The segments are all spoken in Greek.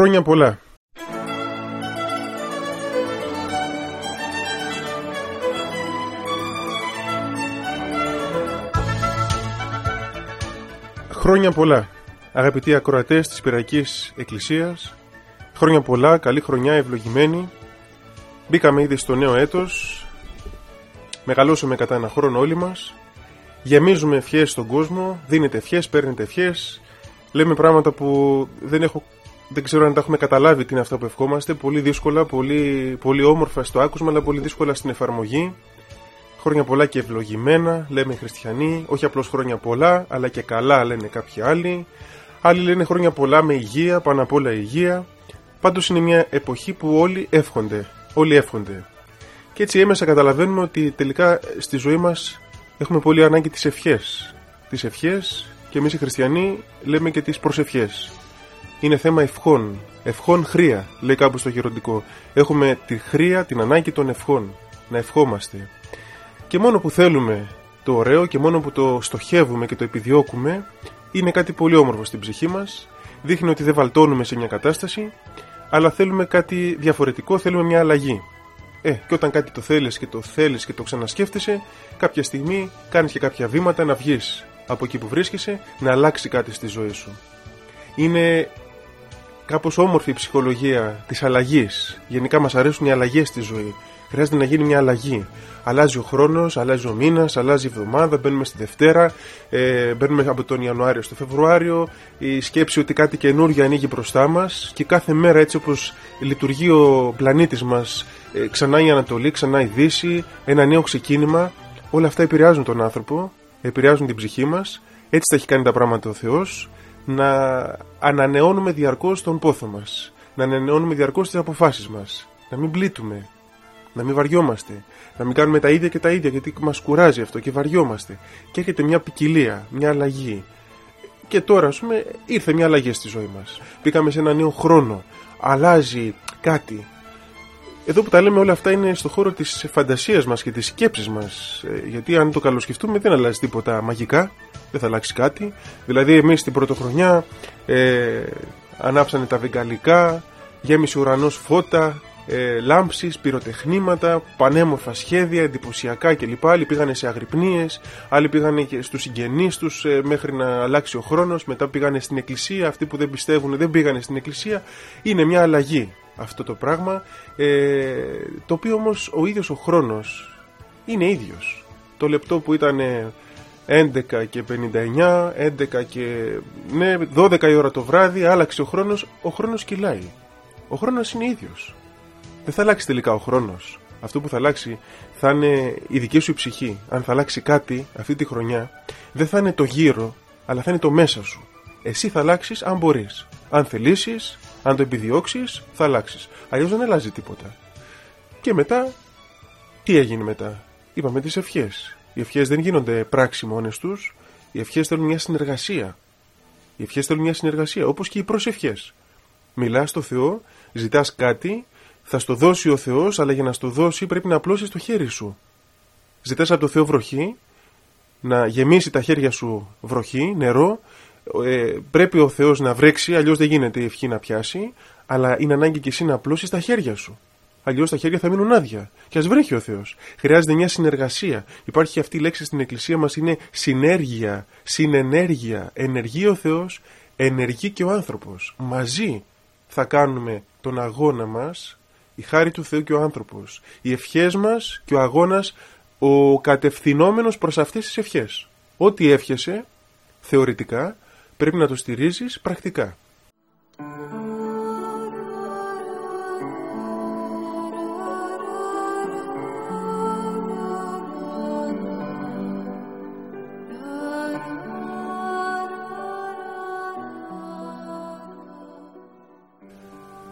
Χρόνια πολλά. Χρόνια πολλά, αγαπητοί ακροατές της Πυραϊκής Εκκλησίας. Χρόνια πολλά, καλή χρονιά, ευλογημένη. Μπήκαμε ήδη στο νέο έτος. Μεγαλώσαμε κατά ένα χρόνο όλοι μας. Γεμίζουμε ευχές στον κόσμο, δίνετε ευχές, παίρνετε ευχές. Λέμε πράγματα που δεν, έχω, δεν ξέρω αν τα έχουμε καταλάβει τι είναι αυτά που ευχόμαστε. Πολύ δύσκολα, πολύ, πολύ όμορφα στο άκουσμα, αλλά πολύ δύσκολα στην εφαρμογή. Χρόνια πολλά και ευλογημένα, λέμε οι χριστιανοί. Όχι απλώς χρόνια πολλά, αλλά και καλά λένε κάποιοι άλλοι. Άλλοι λένε χρόνια πολλά με υγεία, πάνω απ' όλα υγεία. Πάντως είναι μια εποχή που όλοι εύχονται. Όλοι εύχονται. Και έτσι έμεσα καταλαβαίνουμε ότι τελικά στη ζωή μας έχουμε πολύ ανάγκη τις ευχές. Τις ευχές και εμείς οι χριστιανοί λέμε και τις προσευχές. Είναι θέμα ευχών. Ευχών χρία, λέει κάπου στο γεροντικό. Έχουμε τη χρία, την ανάγκη των ευχών. Να ευχόμαστε. Και μόνο που θέλουμε το ωραίο και μόνο που το στοχεύουμε και το επιδιώκουμε είναι κάτι πολύ όμορφο στην ψυχή μας. Δείχνει ότι δεν βαλτώνουμε σε μια κατάσταση, αλλά θέλουμε κάτι διαφορετικό, θέλουμε μια αλλαγή. Ε, και όταν κάτι το θέλεις και το θέλεις και το ξανασκέφτεσαι, κάποια στιγμή κάνεις και κάποια βήματα να βγεις από εκεί που βρίσκεσαι, να αλλάξει κάτι στη ζωή σου. Είναι κάπως όμορφη η ψυχολογία της αλλαγής. Γενικά μας αρέσουν οι αλλαγές στη ζωή. Χρειάζεται να γίνει μια αλλαγή. Αλλάζει ο χρόνος, αλλάζει ο μήνας, αλλάζει η εβδομάδα, μπαίνουμε στη Δευτέρα, ε, μπαίνουμε από τον Ιανουάριο στο Φεβρουάριο. Η σκέψη ότι κάτι καινούργιο ανοίγει μπροστά μας και κάθε μέρα έτσι όπως λειτουργεί ο πλανήτης μας, ε, ξανά η Ανατολή, ξανά η Δύση, ένα νέο ξεκίνημα. Όλα αυτά επηρεάζουν τον άνθρωπο, επηρεάζουν την ψυχή μας. Έτσι τα έχει κάνει τα πράγματα ο Θεός. Να ανανεώνουμε διαρκώς τον πόθο μας. Να ανανεώνουμε διαρκώς τις αποφάσεις μας. Να μην πλήττουμε, να μην βαριόμαστε. Να μην κάνουμε τα ίδια και τα ίδια γιατί μας κουράζει αυτό και βαριόμαστε. Και έρχεται μια ποικιλία, μια αλλαγή. Και τώρα, ας πούμε, ήρθε μια αλλαγή στη ζωή μας. Μπήκαμε σε ένα νέο χρόνο. Αλλάζει κάτι. Εδώ που τα λέμε όλα αυτά είναι στο χώρο της φαντασίας μας και της σκέψης μας. Ε, γιατί αν το καλοσκεφτούμε δεν αλλάζει τίποτα μαγικά. Δεν θα αλλάξει κάτι. Δηλαδή, εμείς στην πρωτοχρονιά ε, ανάψανε τα βεγγαλικά, γέμισε ο ουρανός φώτα, ε, λάμψεις, πυροτεχνήματα, πανέμορφα σχέδια, εντυπωσιακά κλπ. Άλλοι πήγανε σε αγρυπνίες, άλλοι πήγανε και στους συγγενείς τους ε, μέχρι να αλλάξει ο χρόνος, μετά πήγανε στην εκκλησία, αυτοί που δεν πιστεύουν δεν πήγανε στην εκκλησία. Είναι μια αλλαγή αυτό το πράγμα, ε, το οποίο όμως ο ίδιος ο χρόνος είναι ίδιος. Το λεπτό που ήταν 11 και 59, 11 και ναι, 12 η ώρα το βράδυ, άλλαξε ο χρόνος, ο χρόνος κυλάει. Ο χρόνος είναι ίδιος δεν θα αλλάξει τελικά ο χρόνος. Αυτό που θα αλλάξει θα είναι η δική σου ψυχή. Αν θα αλλάξει κάτι αυτή τη χρονιά, δεν θα είναι το γύρο, αλλά θα είναι το μέσα σου. Εσύ θα αλλάξεις αν μπορείς. Αν θελήσεις, αν το επιδιώξεις, θα αλλάξεις. Αλλιώς δεν αλλάζει τίποτα. Και μετά, τι έγινε μετά; Είπαμε τις ευχές. Οι ευχές δεν γίνονται πράξη μόνες τους. Οι ευχές θέλουν μια συνεργασία. Οι ευχές θέλουν μια συνεργασία, όπως και οι προσευχές. Μιλάς στο Θεό, ζητάς κάτι θα στο δώσει ο Θεός, αλλά για να στο δώσει πρέπει να απλώσεις το χέρι σου. Ζητάς από το Θεό βροχή, να γεμίσει τα χέρια σου βροχή, νερό. Ε, πρέπει ο Θεός να βρέξει, αλλιώς δεν γίνεται η ευχή να πιάσει, αλλά είναι ανάγκη και εσύ να απλώσεις τα χέρια σου. Αλλιώ τα χέρια θα μείνουν άδεια. Και ας βρέχει ο Θεός. Χρειάζεται μια συνεργασία. Υπάρχει αυτή η λέξη στην Εκκλησία μας, είναι συνέργεια, συνενέργεια. Ενεργεί ο Θεός, ενεργεί και ο άνθρωπος. Μαζί θα κάνουμε τον αγώνα μας η χάρη του Θεού και ο άνθρωπος, οι ευχές μας και ο αγώνας ο κατευθυνόμενος προς αυτές τις ευχές. Ό,τι εύχεσαι, θεωρητικά, πρέπει να το στηρίζεις πρακτικά.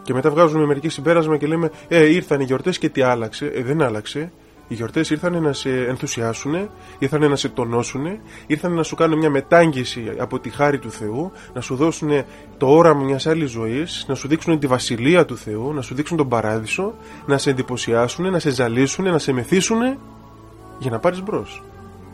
Και μετά βγάζουμε μερικοί συμπέρασμα και λέμε Ε, ήρθαν οι γιορτές και τι άλλαξε. Ε, δεν άλλαξε. Οι γιορτές ήρθαν να σε ενθουσιάσουν, ήρθαν να σε τονώσουν, ήρθαν να σου κάνουν μια μετάγγιση από τη χάρη του Θεού, να σου δώσουν το όραμα μιας άλλης ζωής, να σου δείξουν τη βασιλεία του Θεού, να σου δείξουν τον παράδεισο, να σε εντυπωσιάσουν, να σε ζαλίσουν, να σε μεθύσουν για να πάρεις μπρος.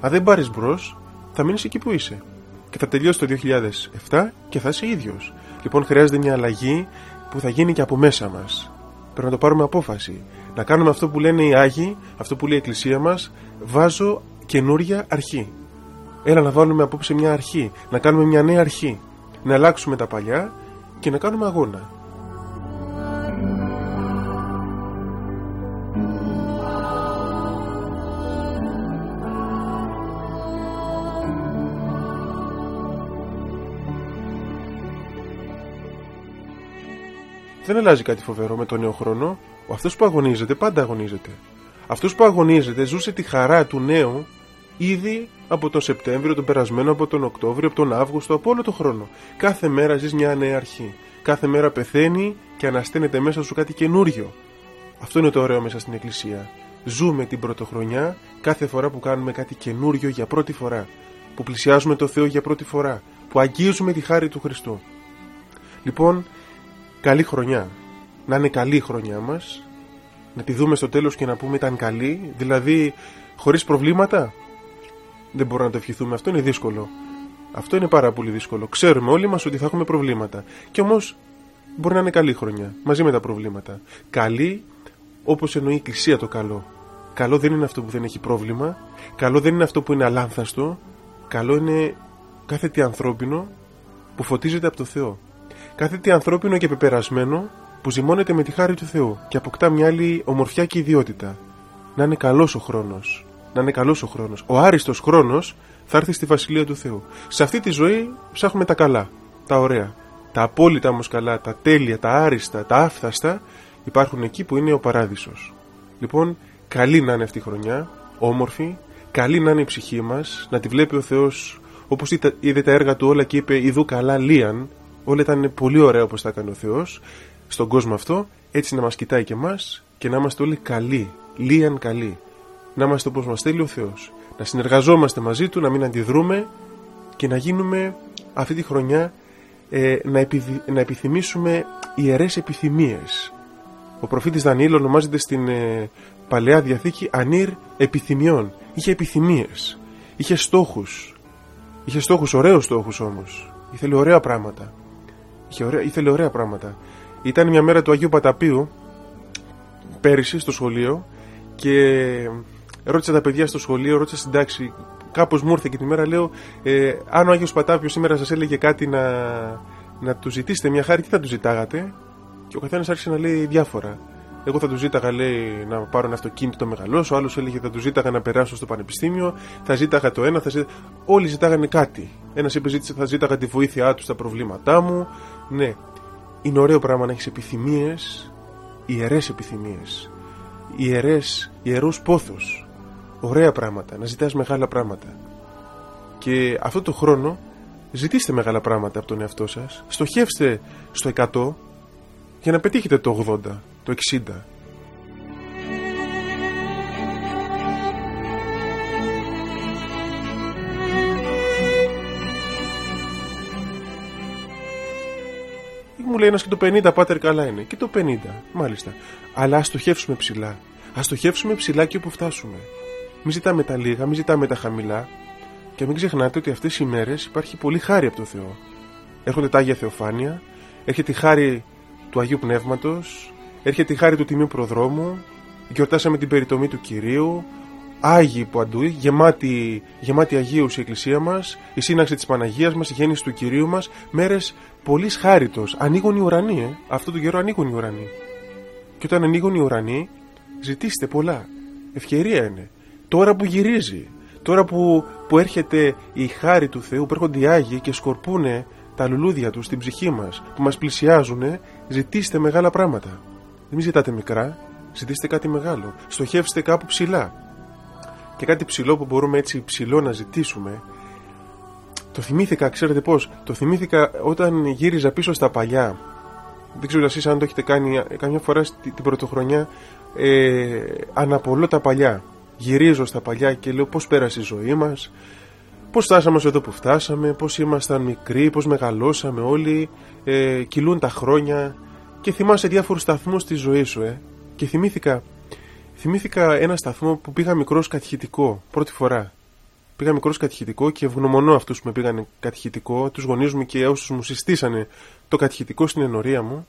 Αν δεν πάρεις μπρος, θα μείνεις εκεί που είσαι. Και θα τελειώσει το 2007 και θα είσαι ίδιος. Λοιπόν, χρειάζεται μια αλλαγή, που θα γίνει και από μέσα μας. Πρέπει να το πάρουμε απόφαση. Να κάνουμε αυτό που λένε οι Άγιοι, αυτό που λέει η Εκκλησία μας, βάζω καινούρια αρχή. Έλα να βάλουμε απόψε μια αρχή, να κάνουμε μια νέα αρχή. Να αλλάξουμε τα παλιά και να κάνουμε αγώνα. Δεν αλλάζει κάτι φοβερό με τον νέο χρόνο. Ο αυτός που αγωνίζεται πάντα αγωνίζεται. Αυτός που αγωνίζεται ζούσε τη χαρά του νέου ήδη από τον Σεπτέμβριο, τον περασμένο, από τον Οκτώβριο, από τον Αύγουστο, από όλο τον χρόνο. Κάθε μέρα ζεις μια νέα αρχή. Κάθε μέρα πεθαίνει και ανασταίνεται μέσα σου κάτι καινούριο. Αυτό είναι το ωραίο μέσα στην Εκκλησία. Ζούμε την πρωτοχρονιά κάθε φορά που κάνουμε κάτι καινούριο για πρώτη φορά. Που πλησιάζουμε το Θεό για πρώτη φορά. Που αγγίζουμε τη χάρη του Χριστού. Λοιπόν, καλή χρονιά. Να είναι καλή η χρονιά μας. Να τη δούμε στο τέλος και να πούμε ήταν καλή. Δηλαδή χωρίς προβλήματα. Δεν μπορούμε να το ευχηθούμε. Αυτό είναι δύσκολο. Αυτό είναι πάρα πολύ δύσκολο. Ξέρουμε όλοι μας ότι θα έχουμε προβλήματα. Και όμως μπορεί να είναι καλή χρονιά. Μαζί με τα προβλήματα. Καλή όπως εννοεί η Εκκλησία το καλό. Καλό δεν είναι αυτό που δεν έχει πρόβλημα. Καλό δεν είναι αυτό που είναι αλάνθαστο. Καλό είναι κάθε τι ανθρώπινο που φωτίζεται από το Θεό κάθε τι ανθρώπινο και πεπερασμένο που ζυμώνεται με τη χάρη του Θεού και αποκτά μια άλλη ομορφιά και ιδιότητα. Να είναι καλός ο χρόνος. Να είναι καλός ο χρόνος. Ο άριστος χρόνος θα έρθει στη βασιλεία του Θεού. Σε αυτή τη ζωή ψάχνουμε τα καλά, τα ωραία. Τα απόλυτα όμως καλά, τα τέλεια, τα άριστα, τα άφθαστα υπάρχουν εκεί που είναι ο παράδεισος. Λοιπόν, καλή να είναι αυτή η χρονιά, όμορφη, καλή να είναι η ψυχή μας, να τη βλέπει ο Θεός όπως είδε τα έργα του όλα και είπε: Ιδού καλά λίαν, όλα ήταν πολύ ωραία όπως τα έκανε ο Θεός στον κόσμο αυτό έτσι να μας κοιτάει και εμάς και να είμαστε όλοι καλοί, λίαν καλοί. Να είμαστε όπως μας θέλει ο Θεός. Να συνεργαζόμαστε μαζί Του, να μην αντιδρούμε και να γίνουμε αυτή τη χρονιά ε, να, να επιθυμήσουμε ιερές επιθυμίες. Ο προφήτης Δανιήλ ονομάζεται στην ε, Παλαιά Διαθήκη Ανήρ επιθυμιών. Είχε επιθυμίες είχε στόχους. Είχε στόχους, ωραίους στόχους όμως. Ήθελε ωραία πράγματα Είχε ωραία, ήθελε ωραία πράγματα. Ήταν μια μέρα του Αγίου Παταπίου πέρυσι στο σχολείο και ρώτησα τα παιδιά στο σχολείο, ρώτησα στην τάξη. Κάπως μου ήρθε και τη μέρα λέω, ε, αν ο Άγιος Πατάπιος σήμερα σας έλεγε κάτι να, να του ζητήσετε μια χάρη, τι θα του ζητάγατε; Και ο καθένας άρχισε να λέει διάφορα. Εγώ θα του ζήταγα, λέει, να πάρω ένα αυτοκίνητο το μεγαλό. Ο άλλος έλεγε θα του ζήταγα να περάσω στο πανεπιστήμιο. Θα ζήταγα το ένα, θα ζήταγα... Όλοι ζητάγανε κάτι. Ένας είπε θα ζήταγα τη βοήθειά του στα προβλήματά μου. Ναι, είναι ωραίο πράγμα να έχεις επιθυμίες, ιερές επιθυμίες. Ιερές, ιερούς πόθους. Ωραία πράγματα, να ζητάς μεγάλα πράγματα. Και αυτό το χρόνο ζητήστε μεγάλα πράγματα από τον εαυτό σας. Στοχεύστε στο 100 για να πετύχετε το 80 το 60. Μου λέει ένας και το 50 πάτερ καλά είναι. Και το 50, μάλιστα. Αλλά ας στοχεύσουμε ψηλά. Α στοχεύσουμε ψηλά και όπου φτάσουμε. Μην ζητάμε τα λίγα, μην ζητάμε τα χαμηλά. Και μην ξεχνάτε ότι αυτές οι μέρες υπάρχει πολύ χάρη από το Θεό. Έρχονται τα Άγια Θεοφάνεια, έρχεται η χάρη του Αγίου Πνεύματος, έρχεται η χάρη του Τιμίου Προδρόμου, γιορτάσαμε την περιτομή του Κυρίου, Άγιοι παντού, γεμάτη, γεμάτη Αγίους η Εκκλησία μας, η σύναξη της Παναγίας μας, η γέννηση του Κυρίου μας, μέρες πολύς χάριτος. Ανοίγουν οι ουρανοί, ε. αυτό το καιρό ανοίγουν οι ουρανοί. Και όταν ανοίγουν οι ουρανοί, ζητήστε πολλά. Ευκαιρία είναι. Τώρα που γυρίζει, τώρα που, που έρχεται η χάρη του Θεού, που έρχονται οι Άγιοι και σκορπούνε τα λουλούδια τους στην ψυχή μας, που μας πλησιάζουν, ζητήστε μεγάλα πράγματα. Μην ζητάτε μικρά, ζητήστε κάτι μεγάλο. Στοχεύστε κάπου ψηλά. Και κάτι ψηλό που μπορούμε έτσι ψηλό να ζητήσουμε. Το θυμήθηκα, ξέρετε πώς, το θυμήθηκα όταν γύριζα πίσω στα παλιά. Δεν ξέρω εσείς αν το έχετε κάνει καμιά φορά την πρωτοχρονιά. Ε, αναπολώ τα παλιά. Γυρίζω στα παλιά και λέω πώς πέρασε η ζωή μας, πώς φτάσαμε εδώ που φτάσαμε, πώς ήμασταν μικροί, πώς μεγαλώσαμε όλοι, ε, κυλούν τα χρόνια, και θυμάσαι διάφορους σταθμούς στη ζωή σου, ε. Και θυμήθηκα, θυμήθηκα ένα σταθμό που πήγα μικρός κατηχητικό, πρώτη φορά. Πήγα μικρός κατηχητικό και ευγνωμονώ αυτούς που με πήγαν κατηχητικό, τους γονείς μου και όσους μου συστήσανε το κατηχητικό στην ενορία μου.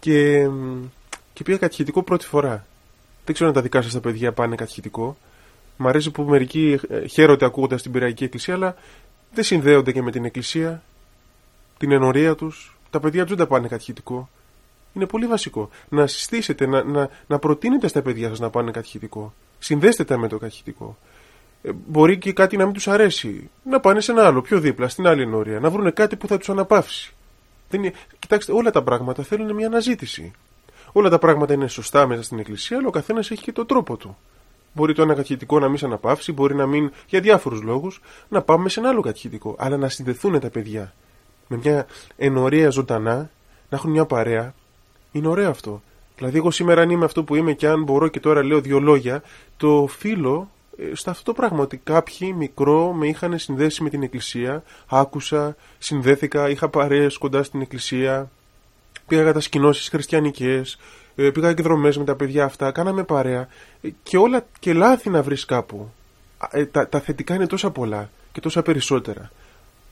και, και πήγα κατηχητικό πρώτη φορά. Δεν ξέρω αν τα δικά σας τα παιδιά πάνε κατηχητικό. Μ' αρέσει που μερικοί ε, χαίρονται ακούγοντας την Πυραϊκή Εκκλησία, αλλά δεν συνδέονται και με την Εκκλησία, την ενορία τους. Τα παιδιά του δεν τα πάνε κατηχητικό. Είναι πολύ βασικό. Να συστήσετε, να, να, να προτείνετε στα παιδιά σας να πάνε κατηχητικό. Συνδέστε τα με το κατηχητικό. Ε, μπορεί και κάτι να μην τους αρέσει. Να πάνε σε ένα άλλο, πιο δίπλα, στην άλλη ενορία. Να βρουν κάτι που θα τους αναπαύσει. Δεν είναι... Κοιτάξτε, όλα τα πράγματα θέλουν μια αναζήτηση. Όλα τα πράγματα είναι σωστά μέσα στην Εκκλησία, αλλά ο καθένας έχει και τον τρόπο του. Μπορεί το ένα κατηχητικό να μην σε αναπαύσει, μπορεί να μην για διάφορους λόγους, να πάμε σε ένα άλλο κατηχητικό. Αλλά να συνδεθούν τα παιδιά με μια ενορία ζωντανά, να έχουν μια παρέα. Είναι ωραίο αυτό. Δηλαδή, εγώ σήμερα αν είμαι αυτό που είμαι και αν μπορώ και τώρα λέω δύο λόγια, το φίλο ε, στο αυτό το πράγμα ότι κάποιοι μικρό με είχαν συνδέσει με την εκκλησία, άκουσα, συνδέθηκα, είχα παρέες κοντά στην εκκλησία, πήγα κατασκηνώσεις χριστιανικές, ε, πήγα και δρομές με τα παιδιά αυτά, κάναμε παρέα ε, και όλα και λάθη να βρεις κάπου. Τα, τα θετικά είναι τόσα πολλά και τόσα περισσότερα.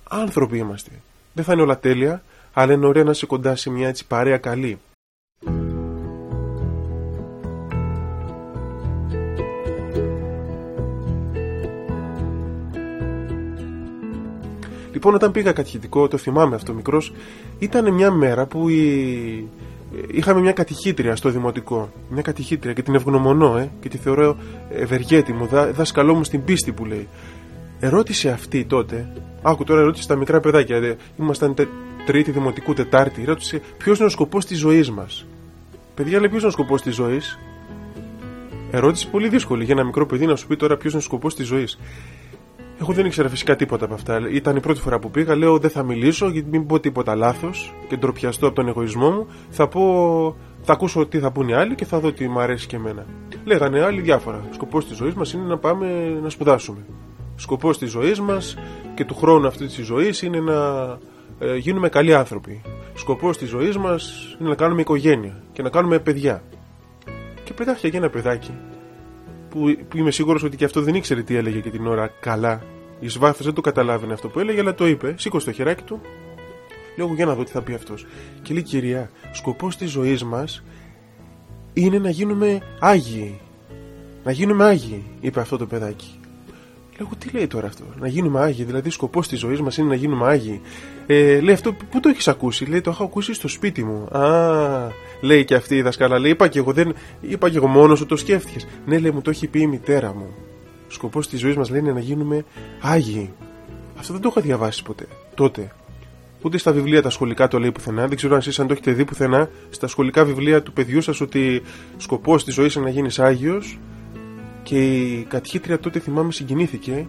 Άνθρωποι είμαστε. Δεν θα είναι όλα τέλεια, αλλά είναι ωραία να είσαι κοντά σε μια έτσι παρέα καλή. Λοιπόν, όταν πήγα κατηχητικό, το θυμάμαι αυτό μικρός, ήταν μια μέρα που η... είχαμε μια κατηχήτρια στο δημοτικό. Μια κατηχήτρια και την ευγνωμονώ, ε, και τη θεωρώ ευεργέτη μου, δά, δάσκαλό μου στην πίστη που λέει. Ερώτησε αυτή τότε, άκου τώρα ερώτησε τα μικρά παιδάκια, δε, ήμασταν τε, τρίτη δημοτικού, τετάρτη, ρώτησε ποιος είναι ο σκοπός της ζωής μας; Παιδιά, λέει ποιος είναι ο σκοπός της ζωής; Ερώτηση πολύ δύσκολη για ένα μικρό παιδί να σου πει τώρα ποιος είναι ο σκοπός της ζωής. Εγώ δεν ήξερα φυσικά τίποτα από αυτά. Ήταν η πρώτη φορά που πήγα. Λέω δεν θα μιλήσω γιατί μην πω τίποτα λάθος και ντροπιαστώ από τον εγωισμό μου. Θα πω. Θα ακούσω τι θα πούνε οι άλλοι και θα δω τι μου αρέσει και εμένα. Λέγανε άλλοι διάφορα. Σκοπός της ζωής μας είναι να πάμε να σπουδάσουμε. Σκοπός της ζωής μας και του χρόνου αυτής της ζωής είναι να ε, γίνουμε καλοί άνθρωποι. Σκοπός της ζωής μας είναι να κάνουμε οικογένεια και να κάνουμε παιδιά. Και πετάχτηκε και ένα παιδάκι που, που είμαι σίγουρος ότι και αυτό δεν ήξερε τι έλεγε και την ώρα καλά. Εις βάθος δεν το καταλάβαινε αυτό που έλεγε, αλλά το είπε. Σήκωσε το χεράκι του. Λέω για να δω τι θα πει αυτός. Και λέει κυρία, σκοπός της ζωής μας είναι να γίνουμε άγιοι. Να γίνουμε άγιοι, είπε αυτό το παιδάκι. Λέω, τι λέει τώρα αυτό, να γίνουμε άγιοι, δηλαδή σκοπός της ζωής μας είναι να γίνουμε άγιοι. Ε, λέει αυτό, πού το έχεις ακούσει, λέει, το έχω ακούσει στο σπίτι μου. Α, λέει και αυτή η δασκάλα, λέει, είπα και εγώ, δεν, είπα και εγώ μόνος σου το σκέφτηκες. Ναι, λέει, μου το έχει πει η μητέρα μου. Σκοπός της ζωής μας λέει είναι να γίνουμε άγιοι. Αυτό δεν το είχα διαβάσει ποτέ, τότε. Ούτε στα βιβλία τα σχολικά το λέει πουθενά. Δεν ξέρω αν εσείς αν το έχετε δει πουθενά στα σχολικά βιβλία του παιδιού σας ότι σκοπός της ζωής είναι να γίνεις άγιος και η κατηχήτρια τότε θυμάμαι συγκινήθηκε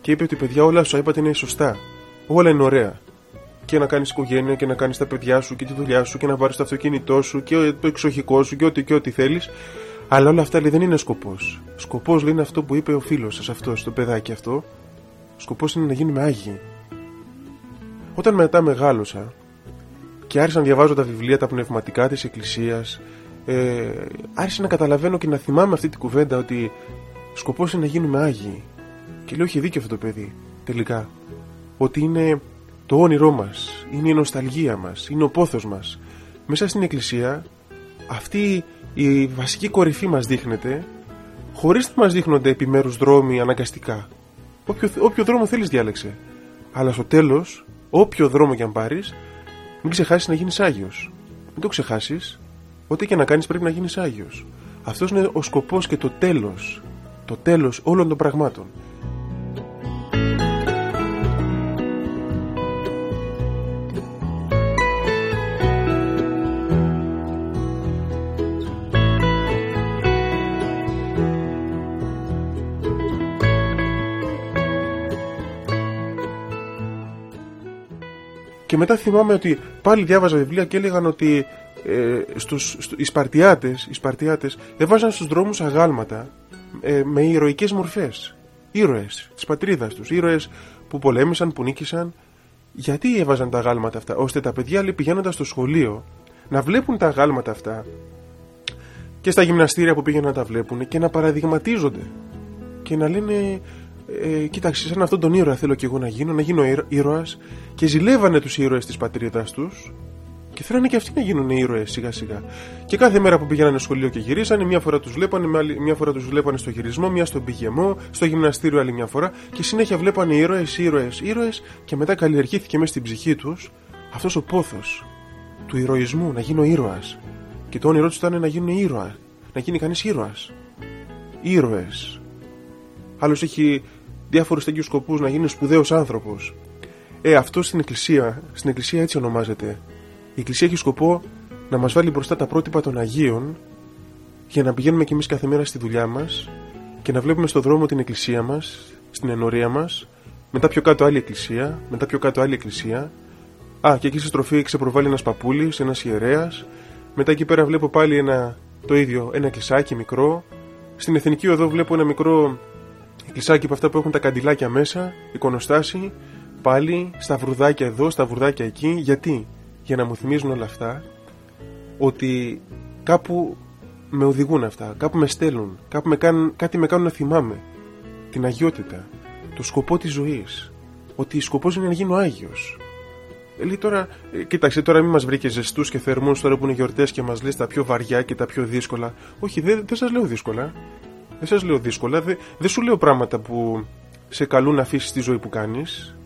και είπε ότι παιδιά όλα σου είπατε είναι σωστά. Όλα είναι ωραία. Και να κάνεις οικογένεια και να κάνεις τα παιδιά σου και τη δουλειά σου και να πάρει το αυτοκίνητό σου και το εξοχικό σου και ό,τι και ό,τι θέλεις. Αλλά όλα αυτά λέει, δεν είναι σκοπός. Σκοπός λέει είναι αυτό που είπε ο φίλος σας αυτός, το παιδάκι αυτό. Σκοπός είναι να γίνουμε άγιοι. Όταν μετά μεγάλωσα και άρχισα να διαβάζω τα βιβλία τα πνευματικά της Εκκλησίας ε, άρχισα να καταλαβαίνω και να θυμάμαι αυτή την κουβέντα ότι σκοπός είναι να γίνουμε άγιοι. Και λέω: Έχει δίκιο αυτό το παιδί, τελικά. Ότι είναι το όνειρό μας, είναι η νοσταλγία μας, είναι ο πόθος μας. Μέσα στην Εκκλησία, αυτή η βασική κορυφή μας δείχνεται, χωρίς να μας δείχνονται επιμέρους δρόμοι αναγκαστικά. Όποιο, όποιο δρόμο θέλεις, διάλεξε. Αλλά στο τέλος, όποιο δρόμο και αν πάρεις, μην ξεχάσεις να γίνεις Άγιος. Μην το ξεχάσεις, Ό,τι και να κάνεις πρέπει να γίνεις Άγιος. Αυτός είναι ο σκοπός και το τέλος. Το τέλος όλων των πραγμάτων. Και μετά θυμάμαι ότι πάλι διάβαζα βιβλία και έλεγαν ότι ε, στους, οι Σπαρτιάτες, οι Σπαρτιάτες έβαζαν στους δρόμους αγάλματα ε, με ηρωικές μορφές. Ήρωες της πατρίδας τους ήρωες που πολέμησαν, που νίκησαν. Γιατί έβαζαν τα αγάλματα αυτά ώστε τα παιδιά λέει, πηγαίνοντας στο σχολείο να βλέπουν τα αγάλματα αυτά και στα γυμναστήρια που πήγαιναν να τα βλέπουν και να παραδειγματίζονται και να λένε ε, κοίταξε σαν αυτόν τον ήρωα θέλω και εγώ να γίνω να γίνω ήρωας και ζηλεύανε τους ήρωες της πατρίδας τους Και θέλανε και αυτοί να γίνουν ήρωες σιγά σιγά. Και κάθε μέρα που πήγαιναν σχολείο και γυρίσανε, μια φορά τους βλέπανε, μια φορά τους βλέπανε στο γυρισμό, μια στον πηγεμό, στο γυμναστήριο άλλη μια φορά. Και συνέχεια βλέπανε ήρωες, ήρωες, ήρωες. Και μετά καλλιεργήθηκε μέσα στην ψυχή τους αυτός ο πόθος του ηρωισμού, να γίνω ήρωας. Και το όνειρό τους ήταν να γίνουν ήρωα. Να γίνει κανείς ήρωας. Ήρωες. Άλλος έχει διάφορους τέτοιους σκοπούς να γίνεις σπουδαίος άνθρωπος. Ε, αυτό στην Εκκλησία, στην Εκκλησία έτσι ονομάζεται. Η Εκκλησία έχει σκοπό να μας βάλει μπροστά τα πρότυπα των Αγίων για να πηγαίνουμε κι εμείς κάθε μέρα στη δουλειά μας και να βλέπουμε στον δρόμο την Εκκλησία μας, στην ενορία μας, μετά πιο κάτω άλλη Εκκλησία, μετά πιο κάτω άλλη Εκκλησία. Α, και εκεί στη στροφή ξεπροβάλλει ένας παππούλης, ένας ιερέας. Μετά εκεί πέρα βλέπω πάλι ένα, το ίδιο, ένα κλεισάκι μικρό. Στην εθνική οδό βλέπω ένα μικρό κλεισάκι από αυτά που έχουν τα καντιλάκια μέσα, εικονοστάση. Πάλι στα βρουδάκια εδώ, στα βρουδάκια εκεί. Γιατί, για να μου θυμίζουν όλα αυτά ότι κάπου με οδηγούν αυτά, κάπου με στέλνουν, κάπου με κάνουν, κάτι με κάνουν να θυμάμαι την αγιότητα, το σκοπό της ζωής, ότι σκοπός είναι να γίνω Άγιος. Ε, λέει τώρα, ε, κοίταξε τώρα μην μας βρήκες ζεστούς και θερμούς τώρα που είναι γιορτές και μας λες τα πιο βαριά και τα πιο δύσκολα. Όχι, δεν, δεν σας λέω δύσκολα. Δεν σας λέω δύσκολα, δεν, δεν σου λέω πράγματα που σε καλούν να αφήσεις τη ζωή που κάνεις.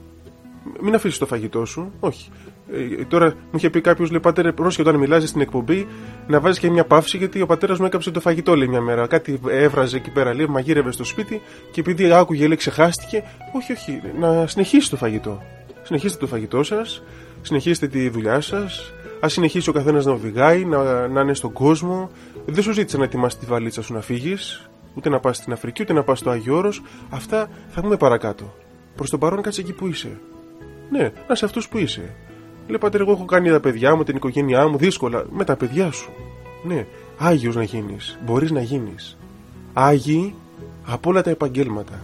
Μην αφήσεις το φαγητό σου, όχι. Ε, τώρα μου είχε πει κάποιος, λέει Πατέρα, πρόσχε όταν μιλάζει στην εκπομπή να βάζεις και μια παύση γιατί ο πατέρας μου έκαψε το φαγητό, λέει μια μέρα. Κάτι έβραζε εκεί πέρα, λέει, μαγείρευε στο σπίτι και επειδή άκουγε, λέει, ξεχάστηκε. Όχι, όχι, να συνεχίσει το φαγητό. Συνεχίστε το φαγητό σας, συνεχίστε τη δουλειά σας. Α συνεχίσει ο καθένας να οδηγάει, να, να είναι στον κόσμο. Δεν σου ζήτησα να ετοιμάσεις τη βαλίτσα σου να φύγεις, ούτε να πας στην Αφρική, ούτε να πας στο Άγιο Όρος. Αυτά θα πούμε παρακάτω. Προς το παρόν κάτσε εκεί που είσαι. Ναι, να σε αυτούς που είσαι. Λέει πατέρα, εγώ έχω κάνει τα παιδιά μου, την οικογένειά μου δύσκολα. Με τα παιδιά σου. Ναι, Άγιος να γίνεις. Μπορείς να γίνεις. Άγιοι από όλα τα επαγγέλματα.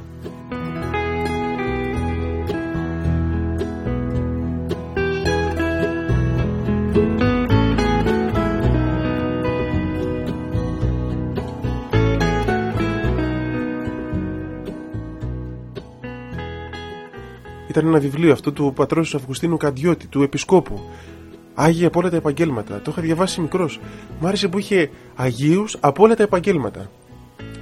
Ήταν ένα βιβλίο αυτό του πατρός Αυγουστίνου Καντιώτη, του Επισκόπου. Άγιοι από όλα τα επαγγέλματα. Το είχα διαβάσει μικρός. Μ' άρεσε που είχε Αγίους από όλα τα επαγγέλματα.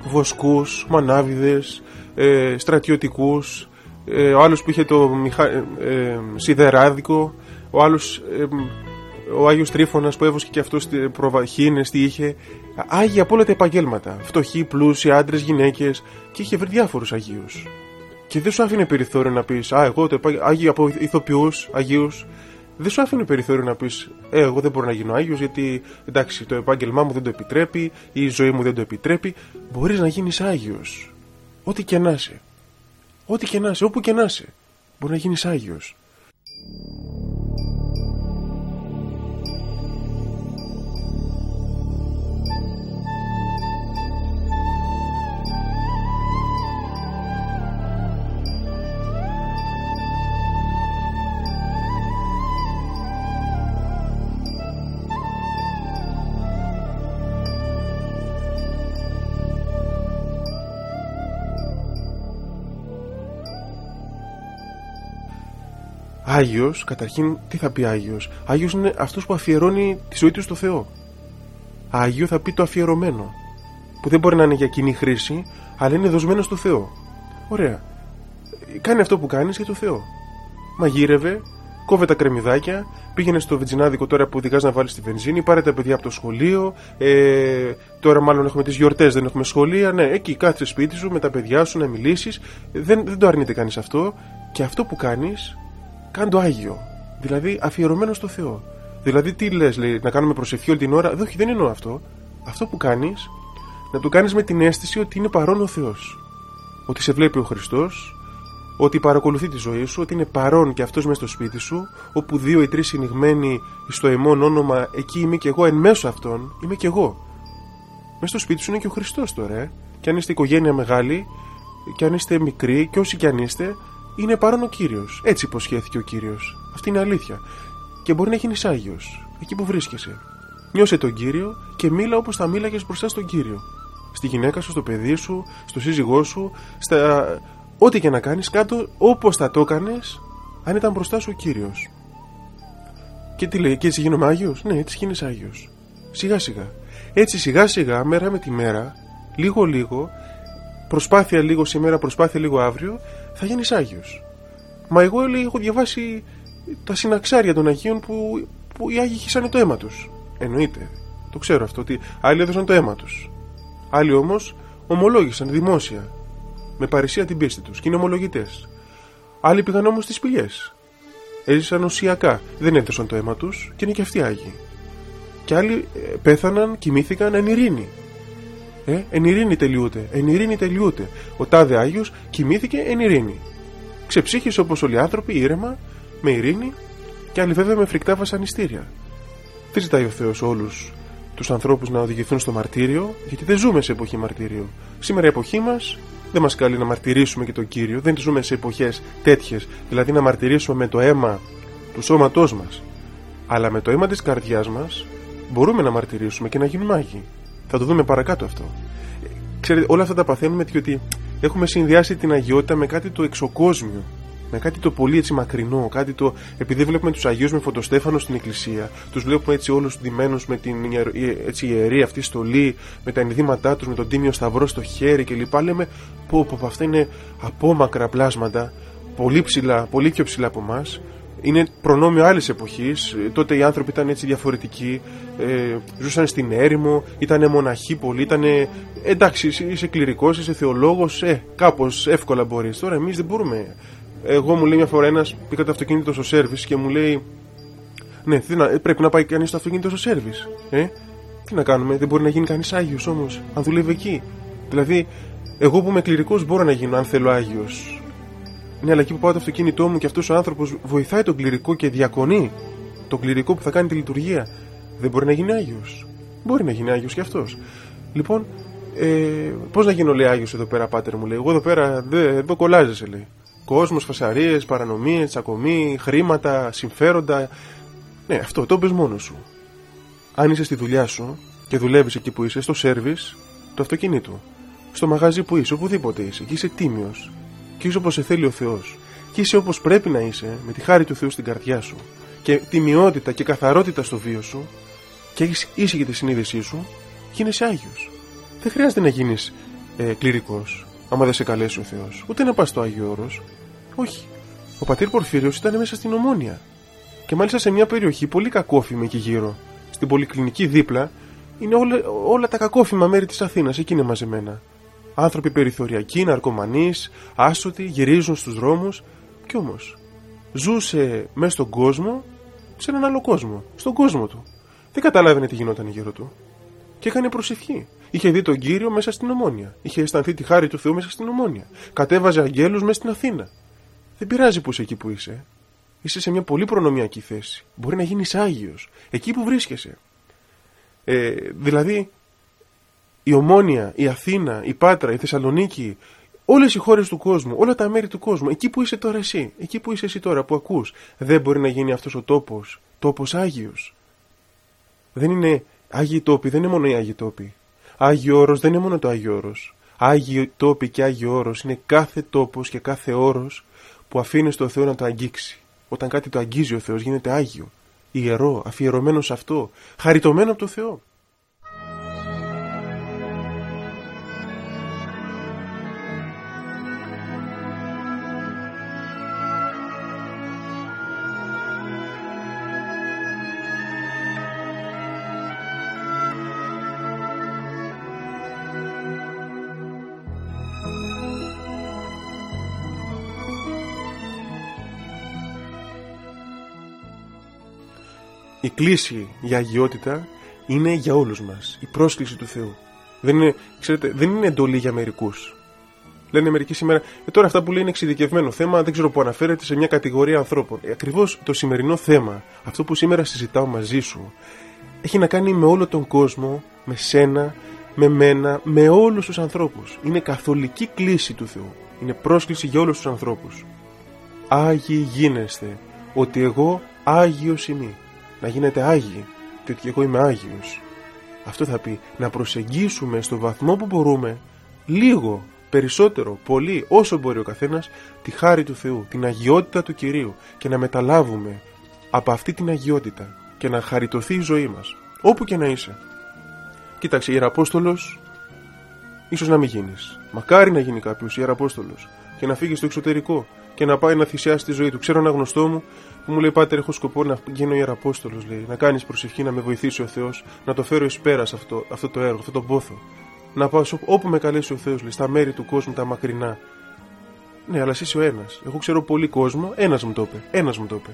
Βοσκούς, μανάβιδες, ε, στρατιωτικούς, ε, ο άλλος που είχε το μηχα... ε, ε σιδεράδικο, ο άλλος ε, ο Άγιος Τρίφωνας που έβοσκε και αυτός προβαχίνες τι είχε Άγιοι από όλα τα επαγγέλματα φτωχοί, πλούσιοι, άντρες, γυναίκες και είχε βρει διάφορους Αγίους και δεν σου άφηνε περιθώριο να πεις Α, εγώ το Άγιοι από ηθοποιούς, Αγίους. Δεν σου άφηνε περιθώριο να πεις Ε, εγώ δεν μπορώ να γίνω Άγιος γιατί εντάξει, το επάγγελμά μου δεν το επιτρέπει, ή η ζωή μου δεν το επιτρέπει. Μπορείς να γίνεις Άγιος. Ό,τι και να είσαι. Ό,τι και να είσαι, όπου και να είσαι. Μπορεί να γίνεις Άγιος. Άγιος, καταρχήν, τι θα πει Άγιος; Άγιος είναι αυτός που αφιερώνει τη ζωή του στο Θεό. Άγιο θα πει το αφιερωμένο. Που δεν μπορεί να είναι για κοινή χρήση, αλλά είναι δοσμένο στο Θεό. Ωραία. Κάνει αυτό που κάνεις για το Θεό. Μαγείρευε, κόβε τα κρεμμυδάκια, πήγαινε στο βενζινάδικο τώρα που οδηγάς να βάλεις τη βενζίνη, πάρε τα παιδιά από το σχολείο. Ε, τώρα, μάλλον έχουμε τις γιορτές, δεν έχουμε σχολεία. Ναι, εκεί κάθεσαι σπίτι σου με τα παιδιά σου να μιλήσεις. Δεν, δεν το αρνείται κανείς αυτό. Και αυτό που κάνεις Κάν το Άγιο. Δηλαδή αφιερωμένο στο Θεό. Δηλαδή τι λες, λέει, να κάνουμε προσευχή όλη την ώρα. Όχι, δεν εννοώ αυτό. Αυτό που κάνεις, να το κάνεις με την αίσθηση ότι είναι παρόν ο Θεός. Ότι σε βλέπει ο Χριστός, ότι παρακολουθεί τη ζωή σου, ότι είναι παρόν και αυτός μέσα στο σπίτι σου, όπου δύο ή τρεις συνηγμένοι στο εμόν όνομα, εκεί είμαι και εγώ, εν μέσω αυτών είμαι και εγώ. Μέσα στο σπίτι σου είναι και ο Χριστός τώρα, ε. Και αν είστε οικογένεια μεγάλη, και αν είστε μικροί, και όσοι κι αν είστε, είναι παρόν ο κύριος. Έτσι υποσχέθηκε ο κύριος. Αυτή είναι αλήθεια. Και μπορεί να γίνεις άγιος εκεί που βρίσκεσαι. Νιώσε τον κύριο και μίλα όπως θα μίλαγες μπροστά στον κύριο. Στη γυναίκα σου, στο παιδί σου, στο σύζυγό σου, στα. Ό,τι και να κάνεις, κάτω όπως θα το έκανες αν ήταν μπροστά σου ο κύριος. Και τι λέει, και έτσι γίνομαι Άγιος; Ναι, έτσι γίνεσαι Άγιος. Σιγά σιγά. Έτσι σιγά σιγά, μέρα με τη μέρα, λίγο λίγο, προσπάθεια λίγο σήμερα, προσπάθεια λίγο αύριο, θα γίνεις Άγιος. Μα εγώ λέει, έχω διαβάσει τα συναξάρια των Αγίων που, που οι Άγιοι χύσανε το αίμα τους. Εννοείται. Το ξέρω αυτό, ότι άλλοι έδωσαν το αίμα τους. Άλλοι όμως ομολόγησαν δημόσια, με παρησία την πίστη τους και είναι ομολογητές. Άλλοι πήγαν όμως στις πηγές. Έζησαν ουσιακά, δεν έδωσαν το αίμα τους και είναι και αυτοί Άγιοι. Και άλλοι ε, πέθαναν, κοιμήθηκαν εν ειρήνη. Ε, εν ειρήνη τελειούται, εν ειρήνη τελειούται. Ο τάδε Άγιος κοιμήθηκε εν ειρήνη. Ξεψύχησε όπως όλοι οι άνθρωποι, ήρεμα, με ειρήνη και άλλοι βέβαια με φρικτά βασανιστήρια. Δεν ζητάει ο Θεός όλους τους ανθρώπους να οδηγηθούν στο μαρτύριο, γιατί δεν ζούμε σε εποχή μαρτύριο. Σήμερα η εποχή μας δεν μας καλεί να μαρτυρήσουμε και τον Κύριο, δεν ζούμε σε εποχές τέτοιες, δηλαδή να μαρτυρήσουμε με το αίμα του σώματός μας. Αλλά με το αίμα της καρδιάς μας μπορούμε να μαρτυρήσουμε και να γίνουμε Άγιοι. Θα το δούμε παρακάτω αυτό. Ξέρετε, όλα αυτά τα παθαίνουμε διότι έχουμε συνδυάσει την αγιότητα με κάτι το εξωκόσμιο. Με κάτι το πολύ έτσι μακρινό, κάτι το. Επειδή βλέπουμε τους Αγίους με φωτοστέφανο στην εκκλησία, τους βλέπουμε έτσι όλους ντυμένους με την έτσι, ιερή αυτή στολή, με τα ενδύματά τους, με τον τίμιο σταυρό στο χέρι κλπ. Λέμε, πω, πω, αυτά είναι απόμακρα πλάσματα, πολύ ψηλά, πολύ πιο ψηλά από εμάς είναι προνόμιο άλλης εποχής. Τότε οι άνθρωποι ήταν έτσι διαφορετικοί. Ε, ζούσαν στην έρημο, ήταν μοναχοί πολλοί. Ήταν εντάξει, είσαι κληρικός, είσαι θεολόγος. Ε, κάπως εύκολα μπορείς. Τώρα εμείς δεν μπορούμε. Εγώ μου λέει μια φορά ένας, πήγα το αυτοκίνητο στο σερβις και μου λέει, Ναι, πρέπει να πάει κανείς στο αυτοκίνητο στο σερβις Ε, τι να κάνουμε, δεν μπορεί να γίνει κανείς Άγιος όμως, αν δουλεύει εκεί. Δηλαδή, εγώ που είμαι κληρικός μπορώ να γίνω αν θέλω Άγιος. Ναι, αλλά εκεί που πάω το αυτοκίνητό μου και αυτός ο άνθρωπος βοηθάει τον κληρικό και διακονεί τον κληρικό που θα κάνει τη λειτουργία, δεν μπορεί να γίνει Άγιος. Μπορεί να γίνει Άγιος κι αυτός. Λοιπόν, ε, πώς να γίνω λέει Άγιος εδώ πέρα, πάτερ μου λέει. Εγώ εδώ πέρα δεν εδώ κολλάζεσαι λέει. Κόσμος, φασαρίες, παρανομίες, τσακωμοί, χρήματα, συμφέροντα. Ναι, αυτό το πες μόνος σου. Αν είσαι στη δουλειά σου και δουλεύεις εκεί που είσαι, στο σερβι του αυτοκινήτου, στο μαγαζί που είσαι, οπουδήποτε είσαι, και είσαι τίμιος, και είσαι όπως σε θέλει ο Θεός, και είσαι όπως πρέπει να είσαι, με τη χάρη του Θεού στην καρδιά σου, και τιμιότητα και καθαρότητα στο βίο σου, και έχεις ήσυχη τη συνείδησή σου, γίνεσαι Άγιος. Δεν χρειάζεται να γίνεις ε, κληρικός, άμα δεν σε καλέσει ο Θεός, ούτε να πας στο Άγιο Όρος. Όχι. Ο πατήρ Πορφύριος ήταν μέσα στην Ομόνια. Και μάλιστα σε μια περιοχή πολύ κακόφημη εκεί γύρω. Στην πολυκλινική δίπλα είναι όλα, όλα τα κακόφημα μέρη της Αθήνας, εκεί είναι μαζεμένα. Άνθρωποι περιθωριακοί, ναρκωμανείς, άσωτοι, γυρίζουν στους δρόμους. Κι όμως, ζούσε μέσα στον κόσμο, σε έναν άλλο κόσμο, στον κόσμο του. Δεν καταλάβαινε τι γινόταν γύρω του. Και έκανε προσευχή. Είχε δει τον κύριο μέσα στην Ομόνια. Είχε αισθανθεί τη χάρη του Θεού μέσα στην Ομόνια. Κατέβαζε αγγέλους μέσα στην Αθήνα. Δεν πειράζει που είσαι εκεί που είσαι. Είσαι σε μια πολύ προνομιακή θέση. Μπορεί να γίνεις Άγιος. Εκεί που βρίσκεσαι. Ε, δηλαδή, η Ομόνια, η Αθήνα, η Πάτρα, η Θεσσαλονίκη, όλες οι χώρες του κόσμου, όλα τα μέρη του κόσμου, εκεί που είσαι τώρα εσύ, εκεί που είσαι εσύ τώρα που ακούς, δεν μπορεί να γίνει αυτός ο τόπος, τόπος Άγιος. Δεν είναι Άγιοι τόποι, δεν είναι μόνο οι Άγιοι τόποι. Άγιο Όρος δεν είναι μόνο το Άγιο Όρος. Άγιο τόποι και Άγιο Όρος είναι κάθε τόπος και κάθε όρος που αφήνει στο Θεό να το αγγίξει. Όταν κάτι το αγγίζει ο Θεός γίνεται Άγιο, ιερό, αφιερωμένο σε αυτό, χαριτωμένο από το Θεό. Η κλίση για αγιότητα είναι για όλους μας. Η πρόσκληση του Θεού. Δεν είναι, ξέρετε, δεν είναι εντολή για μερικούς. Λένε μερικοί σήμερα, ε, τώρα αυτά που λέει είναι εξειδικευμένο θέμα, δεν ξέρω που αναφέρεται σε μια κατηγορία ανθρώπων. Ε, Ακριβώς το σημερινό θέμα, αυτό που σήμερα συζητάω μαζί σου, έχει να κάνει με όλο τον κόσμο, με σένα, με μένα, με όλους τους ανθρώπους. Είναι καθολική κλίση του Θεού. Είναι πρόσκληση για όλους τους ανθρώπους. Άγιοι γίνεστε, ότι εγώ Άγιος είμαι να γίνετε Άγιοι και ότι εγώ είμαι Άγιος. Αυτό θα πει να προσεγγίσουμε στο βαθμό που μπορούμε λίγο, περισσότερο, πολύ, όσο μπορεί ο καθένας τη χάρη του Θεού, την αγιότητα του Κυρίου και να μεταλάβουμε από αυτή την αγιότητα και να χαριτωθεί η ζωή μας, όπου και να είσαι. Κοίταξε, Ιεραπόστολος ίσως να μην γίνεις. Μακάρι να γίνει κάποιος Ιεραπόστολος και να φύγεις στο εξωτερικό και να πάει να θυσιάσει τη ζωή του. Ξέρω ένα γνωστό μου που μου λέει: Πάτερ, έχω σκοπό να γίνω Ιεραπόστολο, λέει. Να κάνεις προσευχή, να με βοηθήσει ο Θεός, να το φέρω εις πέρας αυτό, αυτό το έργο, αυτό το πόθο. Να πάω όπου με καλέσει ο Θεός, λέει, στα μέρη του κόσμου, τα μακρινά. Ναι, αλλά εσύ είσαι ο ένας. Εγώ ξέρω πολύ κόσμο, ένας μου το είπε. Ένας μου το είπε.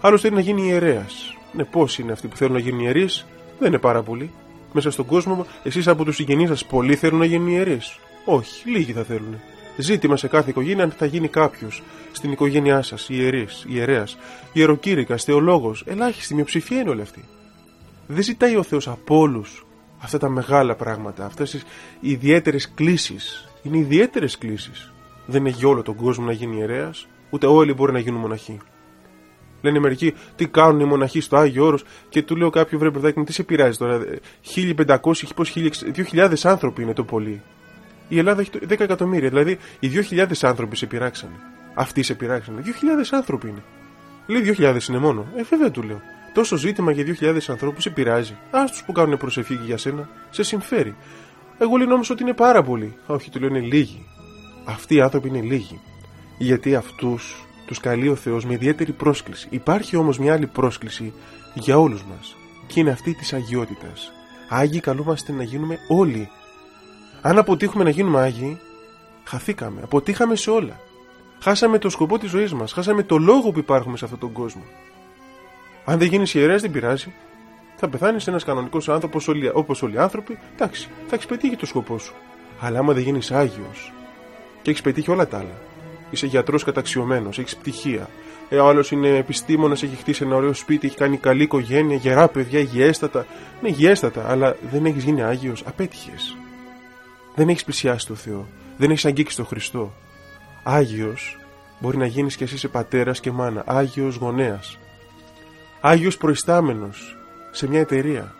Άλλο θέλει να γίνει ιερέας. Ναι, πώς είναι αυτοί που θέλουν να γίνουν ιερείς, δεν είναι πάρα πολλοί. Μέσα στον κόσμο, εσείς από τους συγγενείς σας, πολλοί θέλουν να γίνουν ιερείς; Όχι, λίγοι θα θέλουν. Ζήτημα σε κάθε οικογένεια αν θα γίνει κάποιος στην οικογένειά σας, ιερή, ιερέας, ιεροκήρυκας, θεολόγος. Ελάχιστη μειοψηφία είναι όλοι αυτοί. Δεν ζητάει ο Θεός από όλους αυτά τα μεγάλα πράγματα, αυτές τις ιδιαίτερες κλήσεις. Είναι ιδιαίτερες κλήσεις. Δεν είναι για όλο τον κόσμο να γίνει ιερέας, ούτε όλοι μπορεί να γίνουν μοναχοί. Λένε μερικοί τι κάνουν οι μοναχοί στο Άγιο Όρος και του λέω κάποιο βρε παιδάκι μου τι σε πειράζει τώρα 1500, πώς 2000 άνθρωποι είναι το πολύ η Ελλάδα έχει 10 εκατομμύρια. Δηλαδή, οι 2.000 άνθρωποι σε πειράξανε. Αυτοί σε πειράξανε. 2.000 άνθρωποι είναι. Λέει 2.000 είναι μόνο. Ε, βέβαια του λέω. Τόσο ζήτημα για 2.000 ανθρώπους σε πειράζει. Α τους που κάνουν προσευχή για σένα. Σε συμφέρει. Εγώ λέω όμω ότι είναι πάρα πολλοί. Όχι, του λέω είναι λίγοι. Αυτοί οι άνθρωποι είναι λίγοι. Γιατί αυτούς τους καλεί ο Θεός με ιδιαίτερη πρόσκληση. Υπάρχει όμως μια άλλη πρόσκληση για όλους μας. Και είναι αυτή της αγιότητας. Άγιοι καλούμαστε να γίνουμε όλοι αν αποτύχουμε να γίνουμε Άγιοι, χαθήκαμε. Αποτύχαμε σε όλα. Χάσαμε το σκοπό της ζωής μας. Χάσαμε το λόγο που υπάρχουμε σε αυτόν τον κόσμο. Αν δεν γίνεις ιερέας, δεν πειράζει. Θα πεθάνεις ένας κανονικός άνθρωπος όπως όλοι οι άνθρωποι. Εντάξει, θα έχεις πετύχει το σκοπό σου. Αλλά άμα δεν γίνεις Άγιος και έχεις πετύχει όλα τα άλλα. Είσαι γιατρός καταξιωμένος, έχεις πτυχία. Ε, ο άλλος είναι επιστήμονας, έχει χτίσει ένα ωραίο σπίτι, έχει κάνει καλή οικογένεια, γερά παιδιά, υγιέστατα. Ναι, υγιέστατα, αλλά δεν έχεις γίνει Άγιος, απέτυχες. Δεν έχεις πλησιάσει το Θεό. Δεν έχεις αγγίξει τον Χριστό. Άγιος μπορεί να γίνεις κι εσύ σε πατέρας και μάνα. Άγιος γονέας. Άγιος προϊστάμενος σε μια εταιρεία.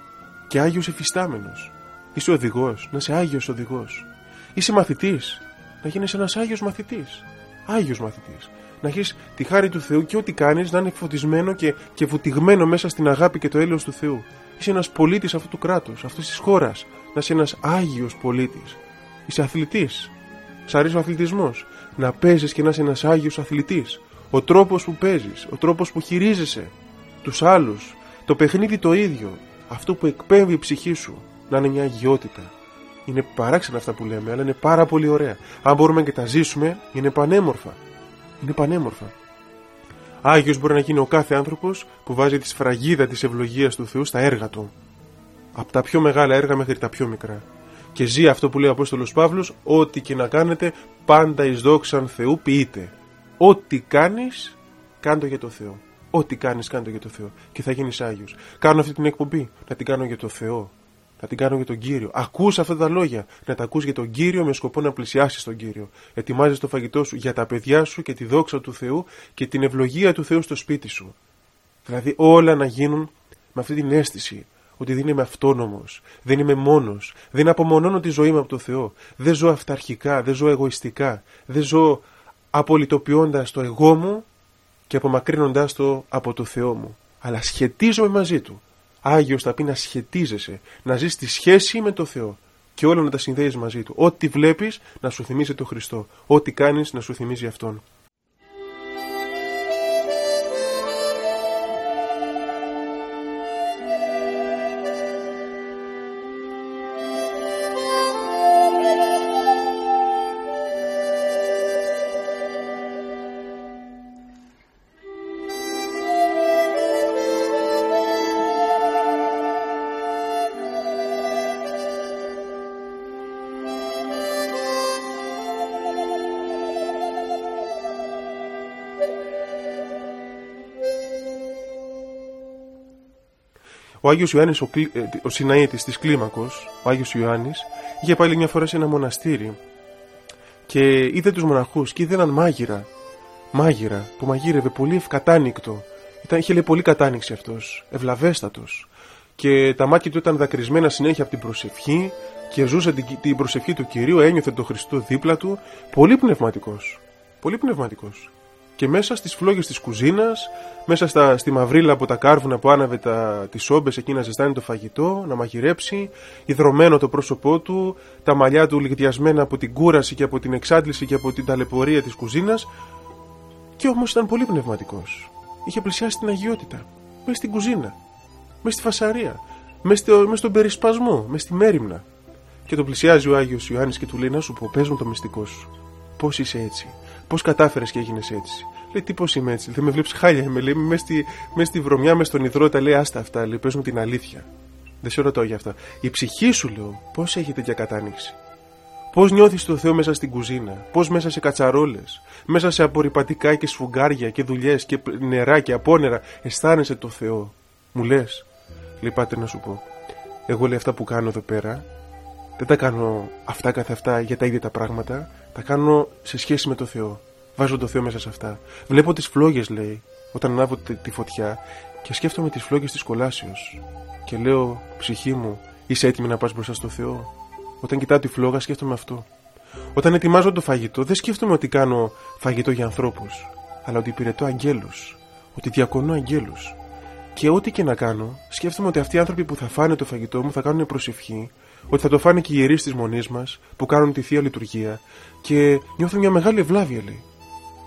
Και Άγιος εφιστάμενος. Είσαι οδηγός, να είσαι Άγιος οδηγός. Είσαι μαθητής, να γίνει ένας Άγιος μαθητής. Άγιος μαθητής. Να έχεις τη χάρη του Θεού και ό,τι κάνεις να είναι φωτισμένο και, και βουτυγμένο μέσα στην αγάπη και το έλεος του Θεού. Είσαι ένας πολίτης αυτού του κράτους, αυτής της χώρας. Να είσαι ένας Άγιος πολίτης. Είσαι αθλητής. Σ' αρέσει ο αθλητισμός. Να παίζεις και να είσαι ένας Άγιος αθλητής. Ο τρόπος που παίζεις, ο τρόπος που χειρίζεσαι τους άλλους, το παιχνίδι το ίδιο, αυτό που εκπέμπει η ψυχή σου, να είναι μια αγιότητα. Είναι παράξενα αυτά που λέμε, αλλά είναι πάρα πολύ ωραία. Αν μπορούμε και τα ζήσουμε, είναι πανέμορφα. Είναι πανέμορφα. Άγιος μπορεί να γίνει ο κάθε άνθρωπος που βάζει τη σφραγίδα της ευλογίας του Θεού στα έργα του. Από τα πιο μεγάλα έργα μέχρι τα πιο μικρά και ζει αυτό που λέει ο Απόστολος Παύλος ό,τι και να κάνετε πάντα εις δόξαν Θεού ποιείτε ό,τι κάνεις κάντο για το Θεό ό,τι κάνεις κάντο για το Θεό και θα γίνεις Άγιος κάνω αυτή την εκπομπή να την κάνω για το Θεό να την κάνω για τον Κύριο. Ακούς αυτά τα λόγια. Να τα ακούς για τον Κύριο με σκοπό να πλησιάσεις τον Κύριο. Ετοιμάζεις το φαγητό σου για τα παιδιά σου και τη δόξα του Θεού και την ευλογία του Θεού στο σπίτι σου. Δηλαδή όλα να γίνουν με αυτή την αίσθηση ότι δεν είμαι αυτόνομος, δεν είμαι μόνος, δεν απομονώνω τη ζωή μου από το Θεό. Δεν ζω αυταρχικά, δεν ζω εγωιστικά, δεν ζω απολυτοποιώντας το εγώ μου και απομακρύνοντάς το από το Θεό μου. Αλλά σχετίζομαι μαζί του. Άγιος θα πει να σχετίζεσαι, να ζεις τη σχέση με το Θεό και όλα να τα συνδέεις μαζί του. Ό,τι βλέπεις να σου θυμίζει τον Χριστό. Ό,τι κάνεις να σου θυμίζει αυτόν. Ο Άγιος Ιωάννης, ο, ε, ο Συναήτης της Κλίμακος, ο Άγιος Ιωάννης, είχε πάει μια φορά σε ένα μοναστήρι και είδε τους μοναχούς και είδε έναν μάγειρα, μάγειρα που μαγείρευε πολύ ευκατάνικτο. Ήταν, είχε λέει πολύ κατάνοιξη αυτός, ευλαβέστατος και τα μάτια του ήταν δακρυσμένα συνέχεια από την προσευχή και ζούσε την, την προσευχή του Κυρίου, ένιωθε τον Χριστό δίπλα του, πολύ πνευματικός, πολύ πνευματικός. Και μέσα στις φλόγες της κουζίνας, μέσα στα, στη μαυρίλα από τα κάρβουνα που άναβε τις όμπε εκεί να ζεστάνει το φαγητό, να μαγειρέψει, υδρωμένο το πρόσωπό του, τα μαλλιά του λιγδιασμένα από την κούραση και από την εξάντληση και από την ταλαιπωρία της κουζίνας. Και όμως ήταν πολύ πνευματικός. Είχε πλησιάσει την αγιότητα. Μέσα στην κουζίνα. Μέσα στη φασαρία. Μέσα, στο, στον περισπασμό. Μέσα στη μέρημνα. Και το πλησιάζει ο Άγιος Ιωάννης και του λέει: Να σου πω, πες το μυστικό σου. Πώς είσαι έτσι. Πώς κατάφερες και έγινες έτσι; Λέει: Τι πώς είμαι έτσι; Δεν με βλέπεις χάλια. Με λέει: Μέσα στη, στη βρωμιά, μες στον υδρότα. Λέει: Άστα αυτά. Λέει: Πες μου την αλήθεια. Δεν σε ρωτάω για αυτά. Η ψυχή σου, λέω, πώς έχει τέτοια κατάνοιξη; Πώς νιώθεις το Θεό μέσα στην κουζίνα, πώς μέσα σε κατσαρόλες, μέσα σε απορριπαντικά και σφουγγάρια και δουλειές και νερά και απόνερα αισθάνεσαι το Θεό; Μου λες, λυπάται να σου πω. Εγώ λέει αυτά που κάνω εδώ πέρα, δεν τα κάνω αυτά καθ' αυτά για τα ίδια τα πράγματα, τα κάνω σε σχέση με το Θεό. Βάζω το Θεό μέσα σε αυτά. Βλέπω τις φλόγες, λέει, όταν ανάβω τη φωτιά και σκέφτομαι τις φλόγες της κολάσεω. Και λέω, ψυχή μου, είσαι έτοιμη να πας μπροστά στο Θεό; Όταν κοιτάω τη φλόγα, σκέφτομαι αυτό. Όταν ετοιμάζω το φαγητό, δεν σκέφτομαι ότι κάνω φαγητό για ανθρώπους, αλλά ότι υπηρετώ αγγέλους. Ότι διακονώ αγγέλους. Και ό,τι και να κάνω, σκέφτομαι ότι αυτοί οι άνθρωποι που θα φάνε το φαγητό μου θα κάνουν προσευχή, ότι θα το φάνε και οι ιερείς της μονής μας που κάνουν τη θεία λειτουργία και νιώθω μια μεγάλη ευλάβεια, λέει.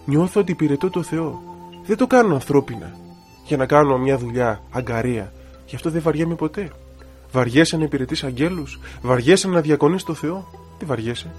Νιώθω ότι υπηρετώ το Θεό. Δεν το κάνω ανθρώπινα για να κάνω μια δουλειά αγκαρία. Γι' αυτό δεν βαριέμαι ποτέ. Βαριέσαι να υπηρετείς αγγέλους, βαριέσαι να διακονείς το Θεό. Τι βαριέσαι.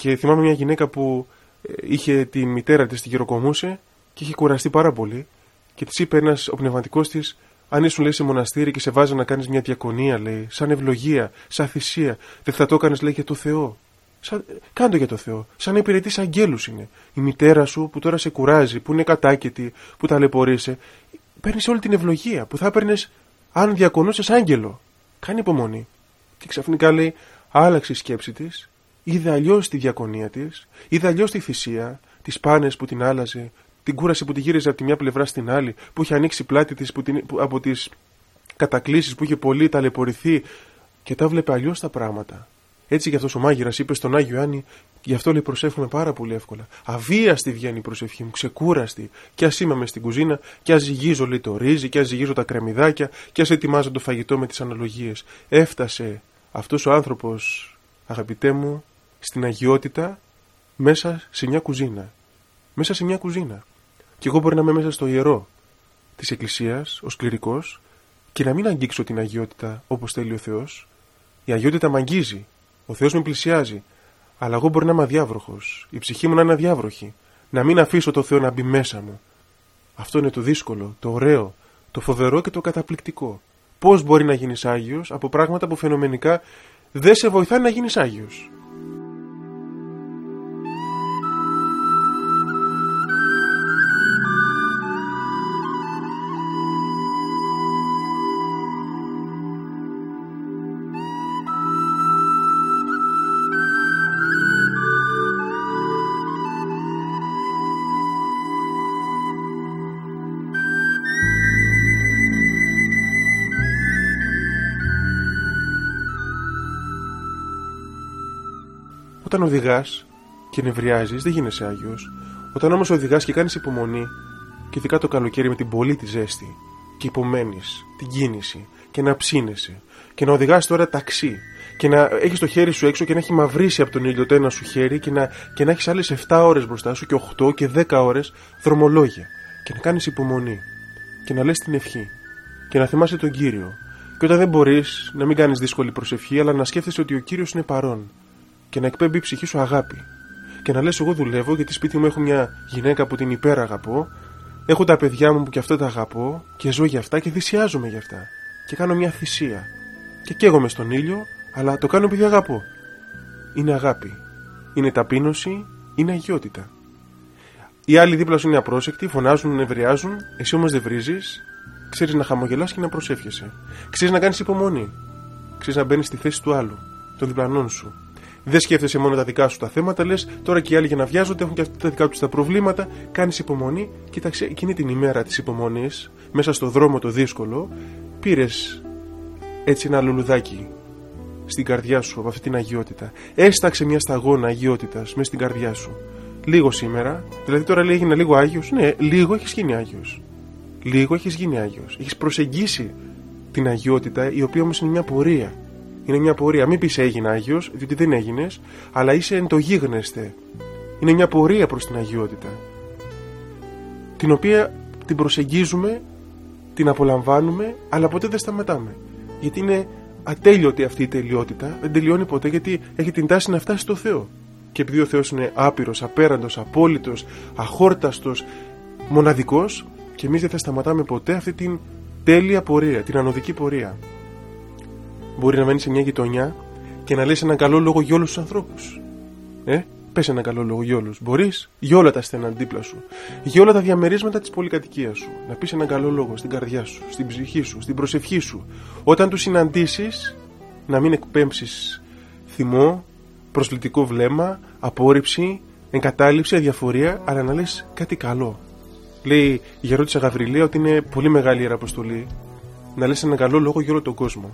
Και θυμάμαι μια γυναίκα που ε, είχε τη μητέρα της, τη γυροκομούσε και είχε κουραστεί πάρα πολύ και της είπε ένας ο πνευματικός της, αν ήσουν λέει σε μοναστήρι και σε βάζει να κάνεις μια διακονία, λέει, σαν ευλογία, σαν θυσία, δεν θα το έκανες, λέει, για το Θεό. Σαν, κάντο για το Θεό. Σαν να υπηρετεί αγγέλους είναι. Η μητέρα σου που τώρα σε κουράζει, που είναι κατάκητη, που ταλαιπωρείσαι, παίρνεις όλη την ευλογία που θα έπαιρνες αν διακονούσες άγγελο. Κάνει υπομονή. Και ξαφνικά λέει, άλλαξε η σκέψη της, είδε αλλιώς τη διακονία της, είδε αλλιώς τη θυσία, τις πάνες που την άλλαζε, την κούραση που τη γύριζε από τη μια πλευρά στην άλλη, που είχε ανοίξει πλάτη της από τις κατακλήσεις που είχε πολύ ταλαιπωρηθεί και τα βλέπε αλλιώς τα πράγματα. Έτσι γι' αυτός ο μάγειρας είπε στον Άγιο Ιωάννη, γι' αυτό λέει προσεύχομαι πάρα πολύ εύκολα. Αβίαστη βγαίνει η προσευχή μου, ξεκούραστη. Κι ας είμαι στην κουζίνα, κι ας ζυγίζω λέει το ρύζι, κι ας ζυγίζω τα κρεμμυδάκια, κι ας ετοιμάζω το φαγητό με τις αναλογίες. Έφτασε αυτός ο άνθρωπος, αγαπητέ μου, στην αγιότητα μέσα σε μια κουζίνα. Μέσα σε μια κουζίνα. Και εγώ μπορεί να είμαι μέσα στο ιερό της Εκκλησίας, ω κληρικό, και να μην αγγίξω την αγιότητα όπως θέλει ο Θεός. Η αγιότητα με αγγίζει. Ο Θεός με πλησιάζει. Αλλά εγώ μπορεί να είμαι αδιάβροχος. Η ψυχή μου να είναι αδιάβροχη. Να μην αφήσω το Θεό να μπει μέσα μου. Αυτό είναι το δύσκολο, το ωραίο, το φοβερό και το καταπληκτικό. Πώς μπορεί να γίνεις Άγιος από πράγματα που φαινομενικά δεν σε βοηθάνε να γίνεις Άγιος. Όταν οδηγάς και νευριάζεις, δεν γίνεσαι άγιος. Όταν όμως οδηγάς και κάνεις υπομονή, και ειδικά το καλοκαίρι με την πολύ τη ζέστη, και υπομένεις την κίνηση, και να ψήνεσαι, και να οδηγάς τώρα ταξί, και να έχεις το χέρι σου έξω και να έχει μαυρίσει από τον ήλιο το ένα σου χέρι, και να, και να έχεις άλλες 7 ώρες μπροστά σου, και 8 και 10 ώρες δρομολόγια, και να κάνεις υπομονή, και να λες την ευχή, και να θυμάσαι τον κύριο. Και όταν δεν μπορείς να μην κάνεις δύσκολη προσευχή, αλλά να σκέφτεσαι ότι ο κύριος είναι παρόν και να εκπέμπει η ψυχή σου αγάπη. Και να λες εγώ δουλεύω γιατί σπίτι μου έχω μια γυναίκα που την υπέρα αγαπώ, έχω τα παιδιά μου που και αυτό τα αγαπώ και ζω για αυτά και θυσιάζομαι για αυτά. Και κάνω μια θυσία. Και καίγομαι στον ήλιο, αλλά το κάνω επειδή αγαπώ. Είναι αγάπη. Είναι ταπείνωση, είναι αγιότητα. Οι άλλοι δίπλα σου είναι απρόσεκτοι, φωνάζουν, νευριάζουν, εσύ όμως δεν βρίζεις, ξέρεις να χαμογελάς και να προσεύχεσαι. Ξέρεις να κάνεις υπομονή. Ξέρεις να μπαίνεις στη θέση του άλλου, των διπλανών σου. Δεν σκέφτεσαι μόνο τα δικά σου τα θέματα, λες τώρα και οι άλλοι για να βιάζονται έχουν και αυτά τα δικά τους τα προβλήματα. Κάνεις υπομονή. Κοίταξε, εκείνη την ημέρα της υπομονής, μέσα στο δρόμο το δύσκολο, πήρες έτσι ένα λουλουδάκι στην καρδιά σου από αυτή την αγιότητα. Έσταξε μια σταγόνα αγιότητας μέσα στην καρδιά σου. Λίγο σήμερα, δηλαδή τώρα λέει έγινε λίγο άγιος. Ναι, λίγο έχεις γίνει άγιος. Λίγο έχεις γίνει άγιος. Έχεις προσεγγίσει την αγιότητα, η οποία όμως είναι μια πορεία. Είναι μια πορεία. Μην πεις έγινε άγιος, διότι δεν έγινες, αλλά είσαι εν το γίγνεσθε. Είναι μια πορεία προς την αγιότητα. Την οποία την προσεγγίζουμε, την απολαμβάνουμε, αλλά ποτέ δεν σταματάμε. Γιατί είναι ατέλειωτη αυτή η τελειότητα, δεν τελειώνει ποτέ γιατί έχει την τάση να φτάσει στο Θεό. Και επειδή ο Θεός είναι άπειρος, απέραντος, απόλυτος, αχόρταστος, μοναδικός, και εμείς δεν θα σταματάμε ποτέ αυτή την τέλεια πορεία, την ανωδική πορεία. Μπορεί να μένει σε μια γειτονιά και να λες έναν καλό λόγο για όλους τους ανθρώπους. Ε, πες ένα καλό λόγο για όλους. Μπορείς για όλα τα στενά δίπλα σου, για όλα τα διαμερίσματα της πολυκατοικίας σου. Να πεις έναν καλό λόγο στην καρδιά σου, στην ψυχή σου, στην προσευχή σου. Όταν τους συναντήσεις, να μην εκπέμψεις θυμό, προσλητικό βλέμμα, απόρριψη, εγκατάλειψη, αδιαφορία, αλλά να λες κάτι καλό. Λέει η γερόντισα Γαβριλία ότι είναι πολύ μεγάλη η αποστολή να λες έναν καλό λόγο για όλο τον κόσμο.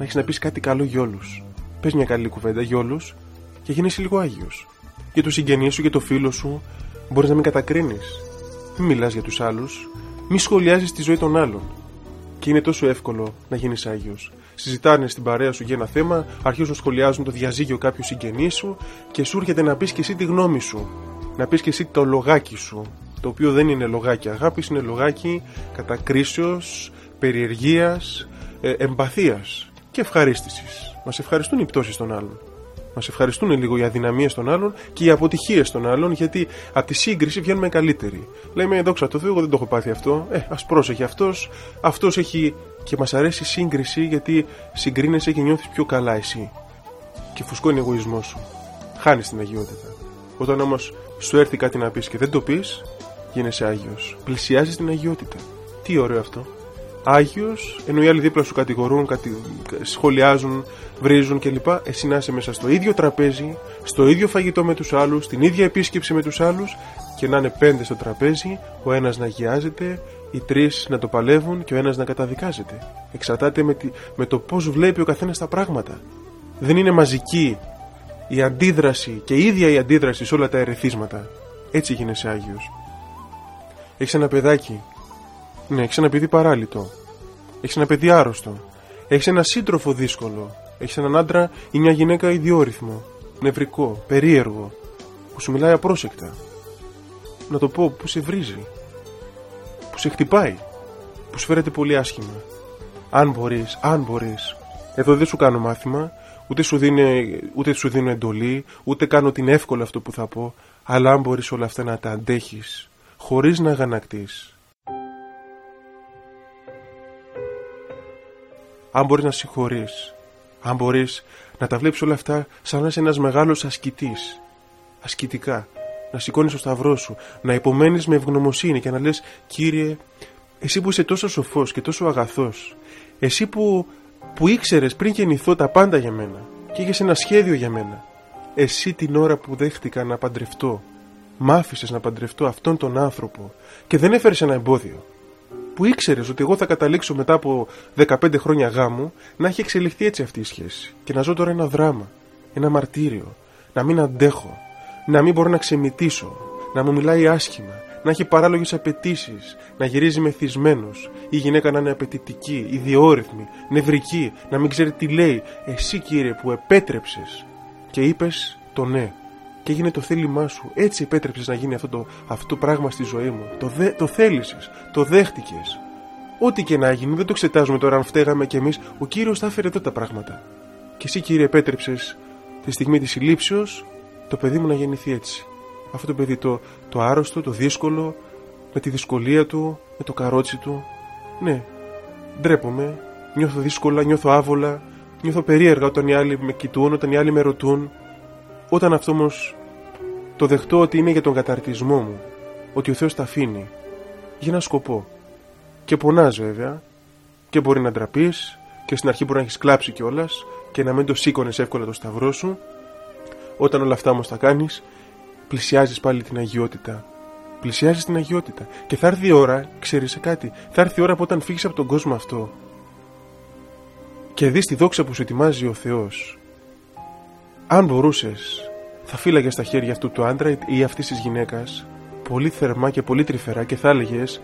Να έχεις να πεις κάτι καλό για όλους. Πες μια καλή κουβέντα για όλους και γίνεσαι λίγο άγιος. Για του συγγενεί σου, για το φίλο σου, μπορείς να μην κατακρίνεις. Μην μιλάς για τους άλλους. Μη σχολιάζει τη ζωή των άλλων. Και είναι τόσο εύκολο να γίνεις άγιος. Συζητάνε στην παρέα σου για ένα θέμα, αρχίζουν να σχολιάζουν το διαζύγιο κάποιου συγγενεί σου και σου έρχεται να πεις και εσύ τη γνώμη σου. Να πεις και εσύ το λογάκι σου το οποίο δεν είναι λογάκι αγάπης, είναι λογάκι κατακρίσεως, περιεργίας, ε, εμπαθίας και ευχαρίστησης. Μας ευχαριστούν οι πτώσεις των άλλων. Μας ευχαριστούν λίγο οι αδυναμίες των άλλων και οι αποτυχίες των άλλων γιατί από τη σύγκριση βγαίνουμε καλύτεροι. Λέμε δόξα τω Θεώ, εγώ δεν το έχω πάθει αυτό. Ε, ας πρόσεχε αυτός. Αυτός έχει και μας αρέσει η σύγκριση γιατί συγκρίνεσαι και νιώθεις πιο καλά εσύ. Και φουσκώνει ο εγωισμός σου. Χάνεις την αγιότητα. Όταν όμως σου έρθει κάτι να πεις και δεν το πεις, γίνεσαι Άγιος. Πλησιάζεις την αγιότητα. Τι ωραίο αυτό. Άγιος, ενώ οι άλλοι δίπλα σου κατηγορούν, κατη... σχολιάζουν, βρίζουν κλπ. Εσύ να είσαι μέσα στο ίδιο τραπέζι, στο ίδιο φαγητό με τους άλλους, στην ίδια επίσκεψη με τους άλλους και να είναι πέντε στο τραπέζι, ο ένας να αγιάζεται, οι τρεις να το παλεύουν και ο ένας να καταδικάζεται. Εξαρτάται με, με το πώς βλέπει ο καθένας τα πράγματα. Δεν είναι μαζική η αντίδραση και η ίδια η αντίδραση σε όλα τα ερεθίσματα. Έτσι γίνεσαι Άγιος. Έχεις ένα παιδάκι. Ναι, έχεις ένα παιδί παράλυτο. Έχεις ένα παιδί άρρωστο. Έχεις ένα σύντροφο δύσκολο. Έχεις έναν άντρα ή μια γυναίκα ιδιόρυθμο, νευρικό, περίεργο, που σου μιλάει απρόσεκτα. Να το πω, που σε βρίζει, που σε χτυπάει, που σου φέρεται πολύ άσχημα. Αν μπορείς, αν μπορείς, εδώ δεν σου κάνω μάθημα, ούτε σου, δίνω, ούτε σου δίνω εντολή, ούτε κάνω την εύκολη αυτό που θα πω, αλλά αν μπορείς όλα αυτά να τα αντέχεις χωρίς να αγανακτείς. Αν μπορείς να συγχωρείς, αν μπορείς να τα βλέπεις όλα αυτά σαν να είσαι ένας μεγάλος ασκητής, ασκητικά, να σηκώνεις το σταυρό σου, να υπομένεις με ευγνωμοσύνη και να λες «Κύριε, εσύ που είσαι τόσο σοφός και τόσο αγαθός, εσύ που, που ήξερες πριν γεννηθώ τα πάντα για μένα και είχες ένα σχέδιο για μένα, εσύ την ώρα που δέχτηκα να παντρευτώ, Μ' άφησες να παντρευτώ αυτόν τον άνθρωπο και δεν έφερες ένα εμπόδιο. Που ήξερες ότι εγώ θα καταλήξω μετά από 15 χρόνια γάμου να έχει εξελιχθεί έτσι αυτή η σχέση. Και να ζω τώρα ένα δράμα, ένα μαρτύριο, να μην αντέχω, να μην μπορώ να ξεμητήσω, να μου μιλάει άσχημα, να έχει παράλογες απαιτήσεις, να γυρίζει μεθυσμένος, η γυναίκα να είναι απαιτητική, ιδιόρυθμη, νευρική, να μην ξέρει τι λέει. Εσύ κύριε που επέτρεψες και είπες το ναι και έγινε το θέλημά σου. Έτσι επέτρεψες να γίνει αυτό το, αυτό το πράγμα στη ζωή μου. Το, δε, το θέλησες, το δέχτηκες. Ό,τι και να γίνει, δεν το εξετάζουμε τώρα αν φταίγαμε κι εμείς. Ο κύριος θα έφερε εδώ τα πράγματα. Και εσύ, κύριε, επέτρεψες τη στιγμή της συλλήψεως το παιδί μου να γεννηθεί έτσι. Αυτό το παιδί το, το άρρωστο, το δύσκολο, με τη δυσκολία του, με το καρότσι του. Ναι, ντρέπομαι, νιώθω δύσκολα, νιώθω άβολα, νιώθω περίεργα όταν οι άλλοι με κοιτούν, όταν οι άλλοι με ρωτούν. Όταν αυτό όμως το δεχτώ ότι είναι για τον καταρτισμό μου, ότι ο Θεός τα αφήνει, για ένα σκοπό. Και πονάς βέβαια, και μπορεί να ντραπείς, και στην αρχή μπορεί να έχεις κλάψει κιόλας, και να μην το σήκωνες εύκολα το σταυρό σου, Όταν όλα αυτά όμως τα κάνεις, πλησιάζεις πάλι την αγιότητα. Πλησιάζεις την αγιότητα. Και θα έρθει η ώρα, ξέρεις κάτι, θα έρθει η ώρα που όταν φύγεις από τον κόσμο αυτό και δεις τη δόξα που σου ετοιμάζει ο Θεός, αν μπορούσες, θα φύλαγες στα χέρια αυτού του άντρα ή αυτής της γυναίκας πολύ θερμά και πολύ τρυφερά και θα έλεγες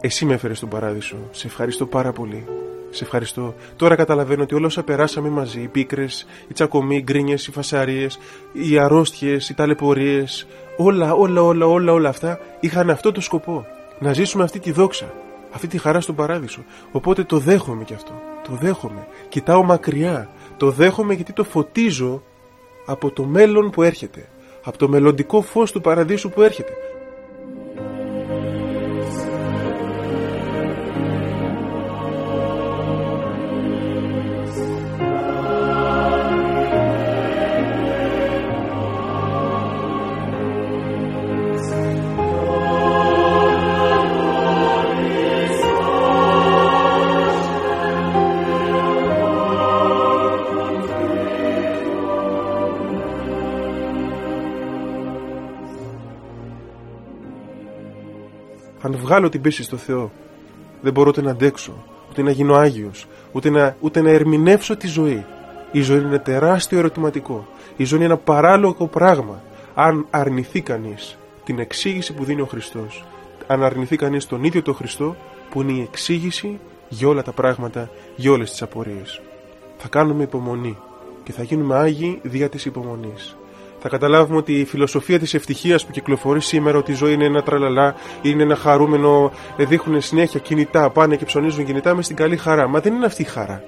Εσύ με έφερες στον παράδεισο. Σε ευχαριστώ πάρα πολύ. Σε ευχαριστώ. Τώρα καταλαβαίνω ότι όλα όσα περάσαμε μαζί, οι πίκρες, οι τσακωμοί, οι γκρίνιες, οι φασαρίε, οι αρρώστιες, οι ταλαιπωρίες, όλα, όλα, όλα, όλα, όλα αυτά είχαν αυτό το σκοπό. Να ζήσουμε αυτή τη δόξα, αυτή τη χαρά στον παράδεισο. Οπότε το δέχομαι κι αυτό. Το δέχομαι. Κοιτάω μακριά. Το δέχομαι γιατί το φωτίζω από το μέλλον που έρχεται. Από το μελλοντικό φως του παραδείσου που έρχεται. Βγάλω την πίστη στο Θεό, δεν μπορώ ούτε να αντέξω, ούτε να γίνω Άγιος, ούτε να, ούτε να ερμηνεύσω τη ζωή. Η ζωή είναι τεράστιο ερωτηματικό. Η ζωή είναι ένα παράλογο πράγμα. Αν αρνηθεί κανείς την εξήγηση που δίνει ο Χριστός, αν αρνηθεί κανείς τον ίδιο τον Χριστό, που είναι η εξήγηση για όλα τα πράγματα, για όλες τις απορίες. Θα κάνουμε υπομονή και θα γίνουμε Άγιοι δια της υπομονής θα καταλάβουμε ότι η φιλοσοφία της ευτυχίας που κυκλοφορεί σήμερα, ότι η ζωή είναι ένα τραλαλά, είναι ένα χαρούμενο, ε, δείχνουν συνέχεια κινητά, πάνε και ψωνίζουν κινητά μες στην καλή χαρά. Μα δεν είναι αυτή η χαρά.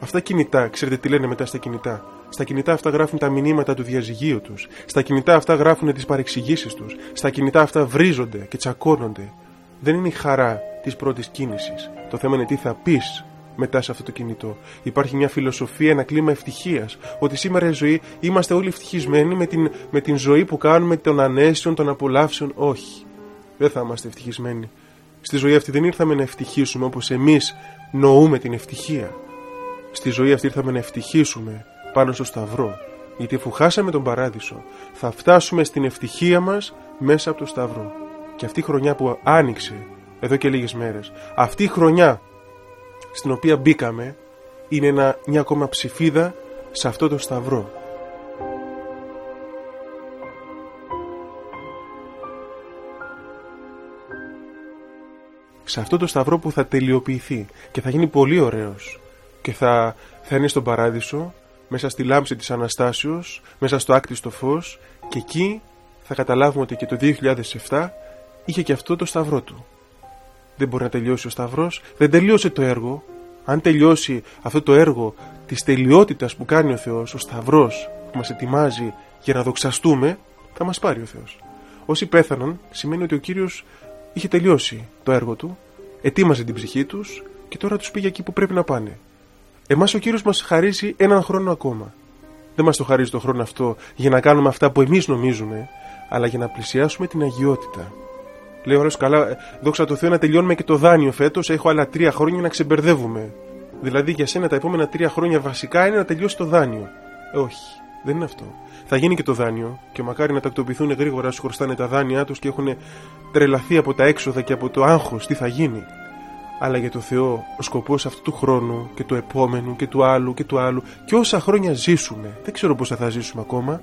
Αυτά κινητά, ξέρετε τι λένε μετά στα κινητά. Στα κινητά αυτά γράφουν τα μηνύματα του διαζυγίου τους. Στα κινητά αυτά γράφουν τις παρεξηγήσεις τους. Στα κινητά αυτά βρίζονται και τσακώνονται. Δεν είναι η χαρά της πρώτης κίνησης. Το θέμα είναι τι θα πεις μετά σε αυτό το κινητό. Υπάρχει μια φιλοσοφία, ένα κλίμα ευτυχίας. Ότι σήμερα η ζωή είμαστε όλοι ευτυχισμένοι με την, με την ζωή που κάνουμε, των ανέσεων, των απολαύσεων. Όχι. Δεν θα είμαστε ευτυχισμένοι. Στη ζωή αυτή δεν ήρθαμε να ευτυχίσουμε όπως εμείς νοούμε την ευτυχία. Στη ζωή αυτή ήρθαμε να ευτυχίσουμε πάνω στο Σταυρό. Γιατί αφού χάσαμε τον παράδεισο, θα φτάσουμε στην ευτυχία μας μέσα από το Σταυρό. Και αυτή η χρονιά που άνοιξε εδώ και λίγες μέρες, αυτή η χρονιά στην οποία μπήκαμε είναι ένα, μια ακόμα ψηφίδα σε αυτό το σταυρό. Σε αυτό το σταυρό που θα τελειοποιηθεί και θα γίνει πολύ ωραίος και θα, θα είναι στον παράδεισο μέσα στη λάμψη της Αναστάσεως, μέσα στο άκτιστο φως και εκεί θα καταλάβουμε ότι και το 2007 είχε και αυτό το σταυρό του δεν μπορεί να τελειώσει ο Σταυρός, δεν τελείωσε το έργο. Αν τελειώσει αυτό το έργο της τελειότητας που κάνει ο Θεός, ο Σταυρός που μας ετοιμάζει για να δοξαστούμε, θα μας πάρει ο Θεός. Όσοι πέθαναν, σημαίνει ότι ο Κύριος είχε τελειώσει το έργο του, ετοίμαζε την ψυχή τους και τώρα τους πήγε εκεί που πρέπει να πάνε. Εμάς ο Κύριος μας χαρίζει έναν χρόνο ακόμα. Δεν μας το χαρίζει το χρόνο αυτό για να κάνουμε αυτά που εμείς νομίζουμε, αλλά για να πλησιάσουμε την αγιότητα. Λέει ο καλά, δόξα τω Θεώ να τελειώνουμε και το δάνειο φέτος. Έχω άλλα τρία χρόνια να ξεμπερδεύουμε. Δηλαδή για σένα τα επόμενα τρία χρόνια βασικά είναι να τελειώσει το δάνειο. Ε, όχι, δεν είναι αυτό. Θα γίνει και το δάνειο και μακάρι να τακτοποιηθούν γρήγορα σου χρωστάνε τα δάνειά τους και έχουν τρελαθεί από τα έξοδα και από το άγχος τι θα γίνει. Αλλά για το Θεό, ο σκοπός αυτού του χρόνου και του επόμενου και του άλλου και του άλλου και όσα χρόνια ζήσουμε, δεν ξέρω πώ θα ζήσουμε ακόμα.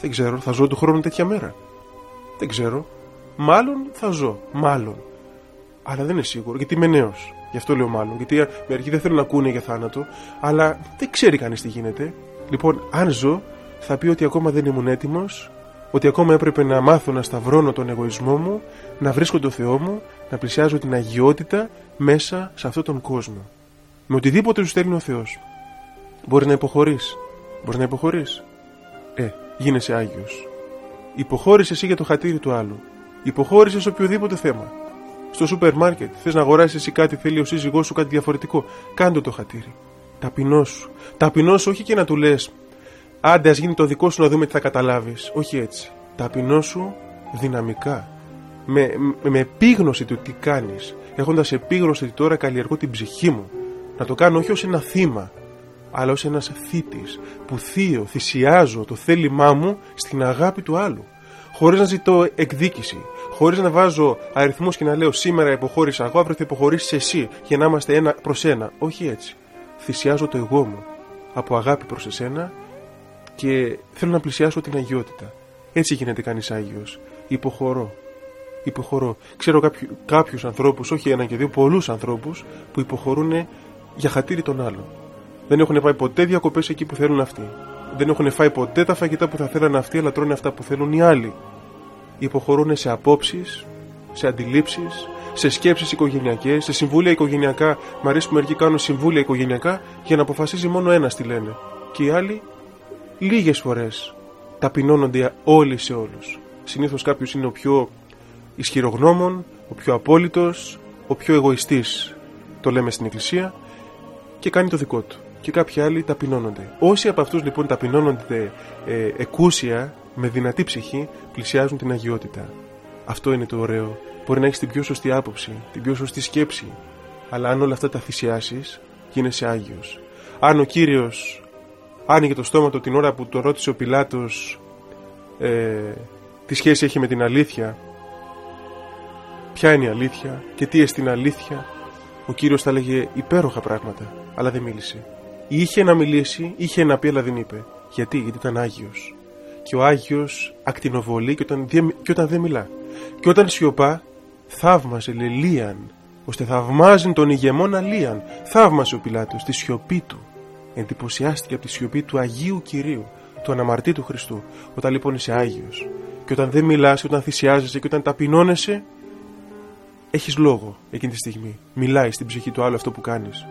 Δεν ξέρω, θα ζω του χρόνου τέτοια μέρα. Δεν ξέρω. Μάλλον θα ζω. Μάλλον. Αλλά δεν είναι σίγουρο γιατί είμαι νέος. Γι' αυτό λέω μάλλον. Γιατί μερικοί δεν θέλουν να ακούνε για θάνατο. Αλλά δεν ξέρει κανείς τι γίνεται. Λοιπόν, αν ζω, θα πει ότι ακόμα δεν ήμουν έτοιμος. Ότι ακόμα έπρεπε να μάθω να σταυρώνω τον εγωισμό μου, να βρίσκω τον Θεό μου, να πλησιάζω την αγιότητα μέσα σε αυτόν τον κόσμο. Με οτιδήποτε σου στέλνει ο Θεός. Μπορείς να υποχωρείς. Μπορείς να υποχωρείς. Ε, γίνεσαι Άγιος. Υποχώρησε εσύ για το χατήρι του άλλου. Υποχώρησες σε οποιοδήποτε θέμα. Στο σούπερ μάρκετ, θες να αγοράσεις εσύ κάτι, θέλει ο σύζυγός σου κάτι διαφορετικό. Κάντε το χατήρι. Ταπεινός σου. Ταπεινός σου, όχι και να του λες, άντε ας γίνει το δικό σου να δούμε τι θα καταλάβεις. Όχι έτσι. Ταπεινός σου δυναμικά. Με, με, με επίγνωση του τι κάνεις. Έχοντας επίγνωση ότι τώρα καλλιεργώ την ψυχή μου. Να το κάνω όχι ως ένα θύμα, αλλά ως ένας θήτης που θείω, θυσιάζω το θέλημά μου στην αγάπη του άλλου. Χωρίς να ζητώ εκδίκηση, χωρίς να βάζω αριθμούς και να λέω σήμερα υποχώρησα εγώ, αύριο θα υποχωρήσεις εσύ για να είμαστε ένα προς ένα. Όχι έτσι. Θυσιάζω το εγώ μου από αγάπη προς εσένα και θέλω να πλησιάσω την αγιότητα. Έτσι γίνεται κανείς Άγιος. Υποχωρώ. Υποχωρώ. Ξέρω κάποιου, κάποιους ανθρώπους, όχι ένα και δύο, πολλούς ανθρώπους που υποχωρούν για χατήρι των άλλων. Δεν έχουν πάει ποτέ διακοπές εκεί που θέλουν αυτοί. Δεν έχουν φάει ποτέ τα φαγητά που θα θέλουν αυτοί, αλλά τρώνε αυτά που θέλουν οι άλλοι. Υποχωρούν σε απόψεις, σε αντιλήψεις, σε σκέψεις οικογενειακές, σε συμβούλια οικογενειακά. Μ' αρέσει που μερικοί κάνουν συμβούλια οικογενειακά για να αποφασίζει μόνο ένας τι λένε. Και οι άλλοι λίγες φορές ταπεινώνονται όλοι σε όλους. Συνήθως κάποιος είναι ο πιο ισχυρογνώμων, ο πιο απόλυτος, ο πιο εγωιστής, το λέμε στην Εκκλησία, και κάνει το δικό του. Και κάποιοι άλλοι ταπεινώνονται. Όσοι από αυτούς λοιπόν ταπεινώνονται ε, εκούσια, με δυνατή ψυχή, πλησιάζουν την αγιότητα. Αυτό είναι το ωραίο. Μπορεί να έχεις την πιο σωστή άποψη, την πιο σωστή σκέψη, αλλά αν όλα αυτά τα θυσιάσεις, γίνεσαι άγιος. Αν ο κύριος άνοιγε το στόμα του την ώρα που το ρώτησε ο Πιλάτος ε, τι σχέση έχει με την αλήθεια, ποια είναι η αλήθεια και τι εστιν αλήθεια, ο κύριος θα έλεγε υπέροχα πράγματα, αλλά δεν μίλησε. Είχε να μιλήσει, είχε να πει, αλλά δεν είπε. Γιατί, γιατί ήταν άγιος. Και ο άγιος ακτινοβολεί και όταν, και όταν δεν μιλά. Και όταν σιωπά, θαύμασε λελίαν, ώστε θαυμάζει τον ηγεμόνα Λίαν. Θαύμασε ο Πιλάτος τη σιωπή του. Εντυπωσιάστηκε από τη σιωπή του Αγίου Κυρίου, του αναμαρτήτου Χριστού. Όταν λοιπόν είσαι Άγιος και όταν δεν μιλάς, όταν θυσιάζεσαι και όταν ταπεινώνεσαι, έχεις λόγο εκείνη τη στιγμή. Μιλάει στην ψυχή του άλλου αυτό που κάνεις.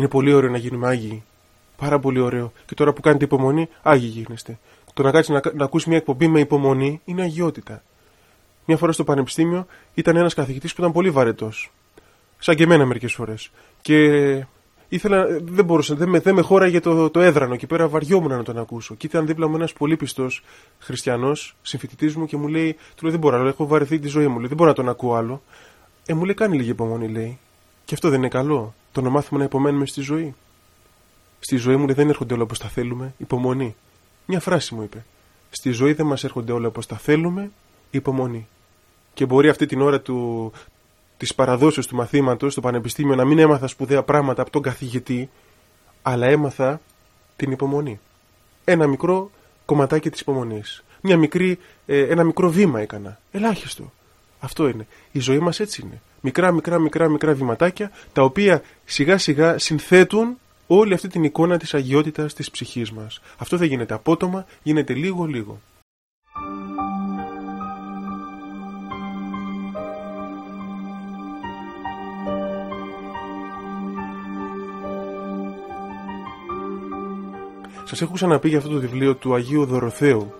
Είναι πολύ ωραίο να γίνουμε άγιοι. Πάρα πολύ ωραίο. Και τώρα που κάνετε υπομονή, άγιοι γίνεστε. Το να κάτσει να, να ακούσει μια εκπομπή με υπομονή είναι αγιότητα. Μια φορά στο πανεπιστήμιο ήταν ένας καθηγητής που ήταν πολύ βαρετός. Σαν και εμένα μερικές φορές. Και ήθελα, δεν μπορούσα, δεν με, δεν με χώραγε το, το έδρανο. Εκεί πέρα βαριόμουν να τον ακούσω. Και ήταν δίπλα μου ένας πολύ πιστός χριστιανός, συμφοιτητής μου και μου λέει: Του λέει: Δεν μπορώ, έχω βαρεθεί τη ζωή μου. Λέει, δεν μπορώ να τον ακούω άλλο. Ε, μου λέει: Κάνει λίγη υπομονή, λέει. Και αυτό δεν είναι καλό. Το να μάθουμε να υπομένουμε στη ζωή. Στη ζωή μου δεν έρχονται όλα όπως τα θέλουμε. Υπομονή. Μια φράση μου είπε. Στη ζωή δεν μας έρχονται όλα όπως τα θέλουμε. Υπομονή. Και μπορεί αυτή την ώρα του, της παραδόσεως του μαθήματος στο πανεπιστήμιο να μην έμαθα σπουδαία πράγματα από τον καθηγητή, αλλά έμαθα την υπομονή. Ένα μικρό κομματάκι της υπομονής. Μια μικρή, ε, ένα μικρό βήμα έκανα. Ελάχιστο. Αυτό είναι. Η ζωή μας έτσι είναι μικρά μικρά μικρά μικρά βηματάκια τα οποία σιγά σιγά συνθέτουν όλη αυτή την εικόνα της αγιότητας της ψυχής μας. Αυτό δεν γίνεται απότομα, γίνεται λίγο λίγο. Σας έχω ξαναπεί για αυτό το βιβλίο του Αγίου Δωροθέου,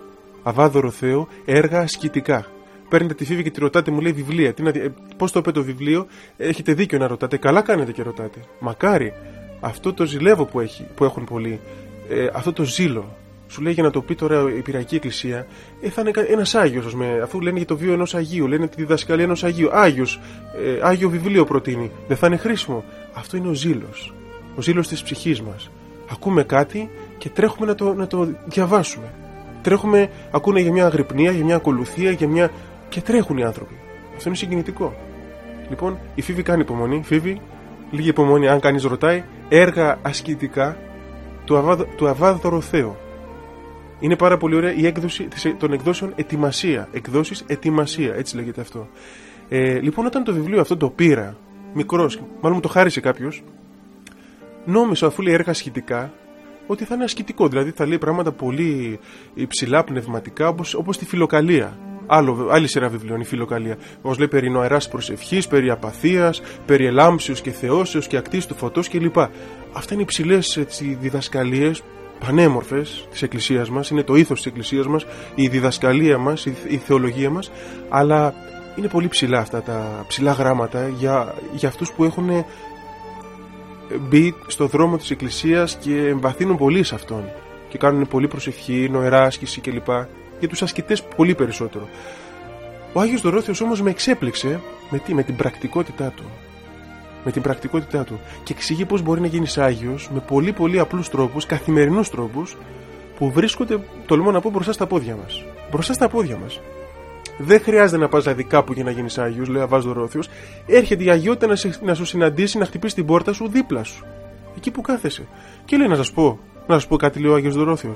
Αβά Δωροθέου, έργα ασκητικά παίρνετε τη φίβη και τη ρωτάτε, μου λέει βιβλία. Τι ε, Πώς το είπε το βιβλίο, έχετε δίκιο να ρωτάτε. Καλά κάνετε και ρωτάτε. Μακάρι αυτό το ζηλεύω που, έχει, που έχουν πολλοί, ε, αυτό το ζήλο. Σου λέει για να το πει τώρα η Πυριακή Εκκλησία, ε, θα είναι ένας Άγιος, αφού λένε για το βίο ενός Αγίου, λένε τη διδασκαλία ενός Αγίου. Άγιος, ε, Άγιο βιβλίο προτείνει. Δεν θα είναι χρήσιμο. Αυτό είναι ο ζήλος. Ο ζήλος της ψυχής μας. Ακούμε κάτι και τρέχουμε να το, να το διαβάσουμε. Τρέχουμε, ακούνε για μια αγρυπνία, για μια ακολουθία, για μια και τρέχουν οι άνθρωποι. Αυτό είναι συγκινητικό. Λοιπόν, η Φίβη κάνει υπομονή. Φίβη, λίγη υπομονή, αν κανείς ρωτάει, έργα ασκητικά του, Αβάδ, του Αβάδωρο Είναι πάρα πολύ ωραία η έκδοση των εκδόσεων Ετοιμασία. Εκδόσεις Ετοιμασία, έτσι λέγεται αυτό. Ε, λοιπόν, όταν το βιβλίο αυτό το πήρα, μικρός, μάλλον μου το χάρισε κάποιος, νόμιζα αφού λέει έργα ασκητικά, ότι θα είναι ασκητικό. Δηλαδή θα λέει πράγματα πολύ υψηλά πνευματικά, όπως τη φιλοκαλία άλλο, άλλη σειρά βιβλίων, η φιλοκαλία. Όπω λέει περί νοεράς προσευχής, περί απαθίας, περί ελάμψεως και θεώσεως και ακτής του φωτός κλπ. Αυτά είναι υψηλές διδασκαλίες πανέμορφες της Εκκλησίας μας, είναι το ήθος της Εκκλησίας μας, η διδασκαλία μας, η θεολογία μας, αλλά είναι πολύ ψηλά αυτά τα ψηλά γράμματα για, για αυτούς που έχουν μπει στο δρόμο της Εκκλησίας και εμβαθύνουν πολύ σε αυτόν και κάνουν πολύ προσευχή, νοερά άσκηση κλπ. Για τους ασκητές πολύ περισσότερο. Ο Άγιος Δωρόθιος όμως με εξέπληξε με, τι, με την πρακτικότητά του. Με την πρακτικότητά του. Και εξηγεί πώς μπορεί να γίνεις Άγιος με πολύ πολύ απλούς τρόπους, καθημερινούς τρόπους που βρίσκονται, τολμώ να πω, μπροστά στα πόδια μας. Μπροστά στα πόδια μας. Δεν χρειάζεται να πας δηλαδή κάπου για να γίνεις Άγιος, λέει ο Αβάζ Δωρόθιο. Έρχεται η Αγιότητα να, σε, να σου συναντήσει, να χτυπήσει την πόρτα σου δίπλα σου. Εκεί που κάθεσαι. Και λέει να σας πω, να σας πω κάτι, λέει ο Άγιος Δωρόθιο.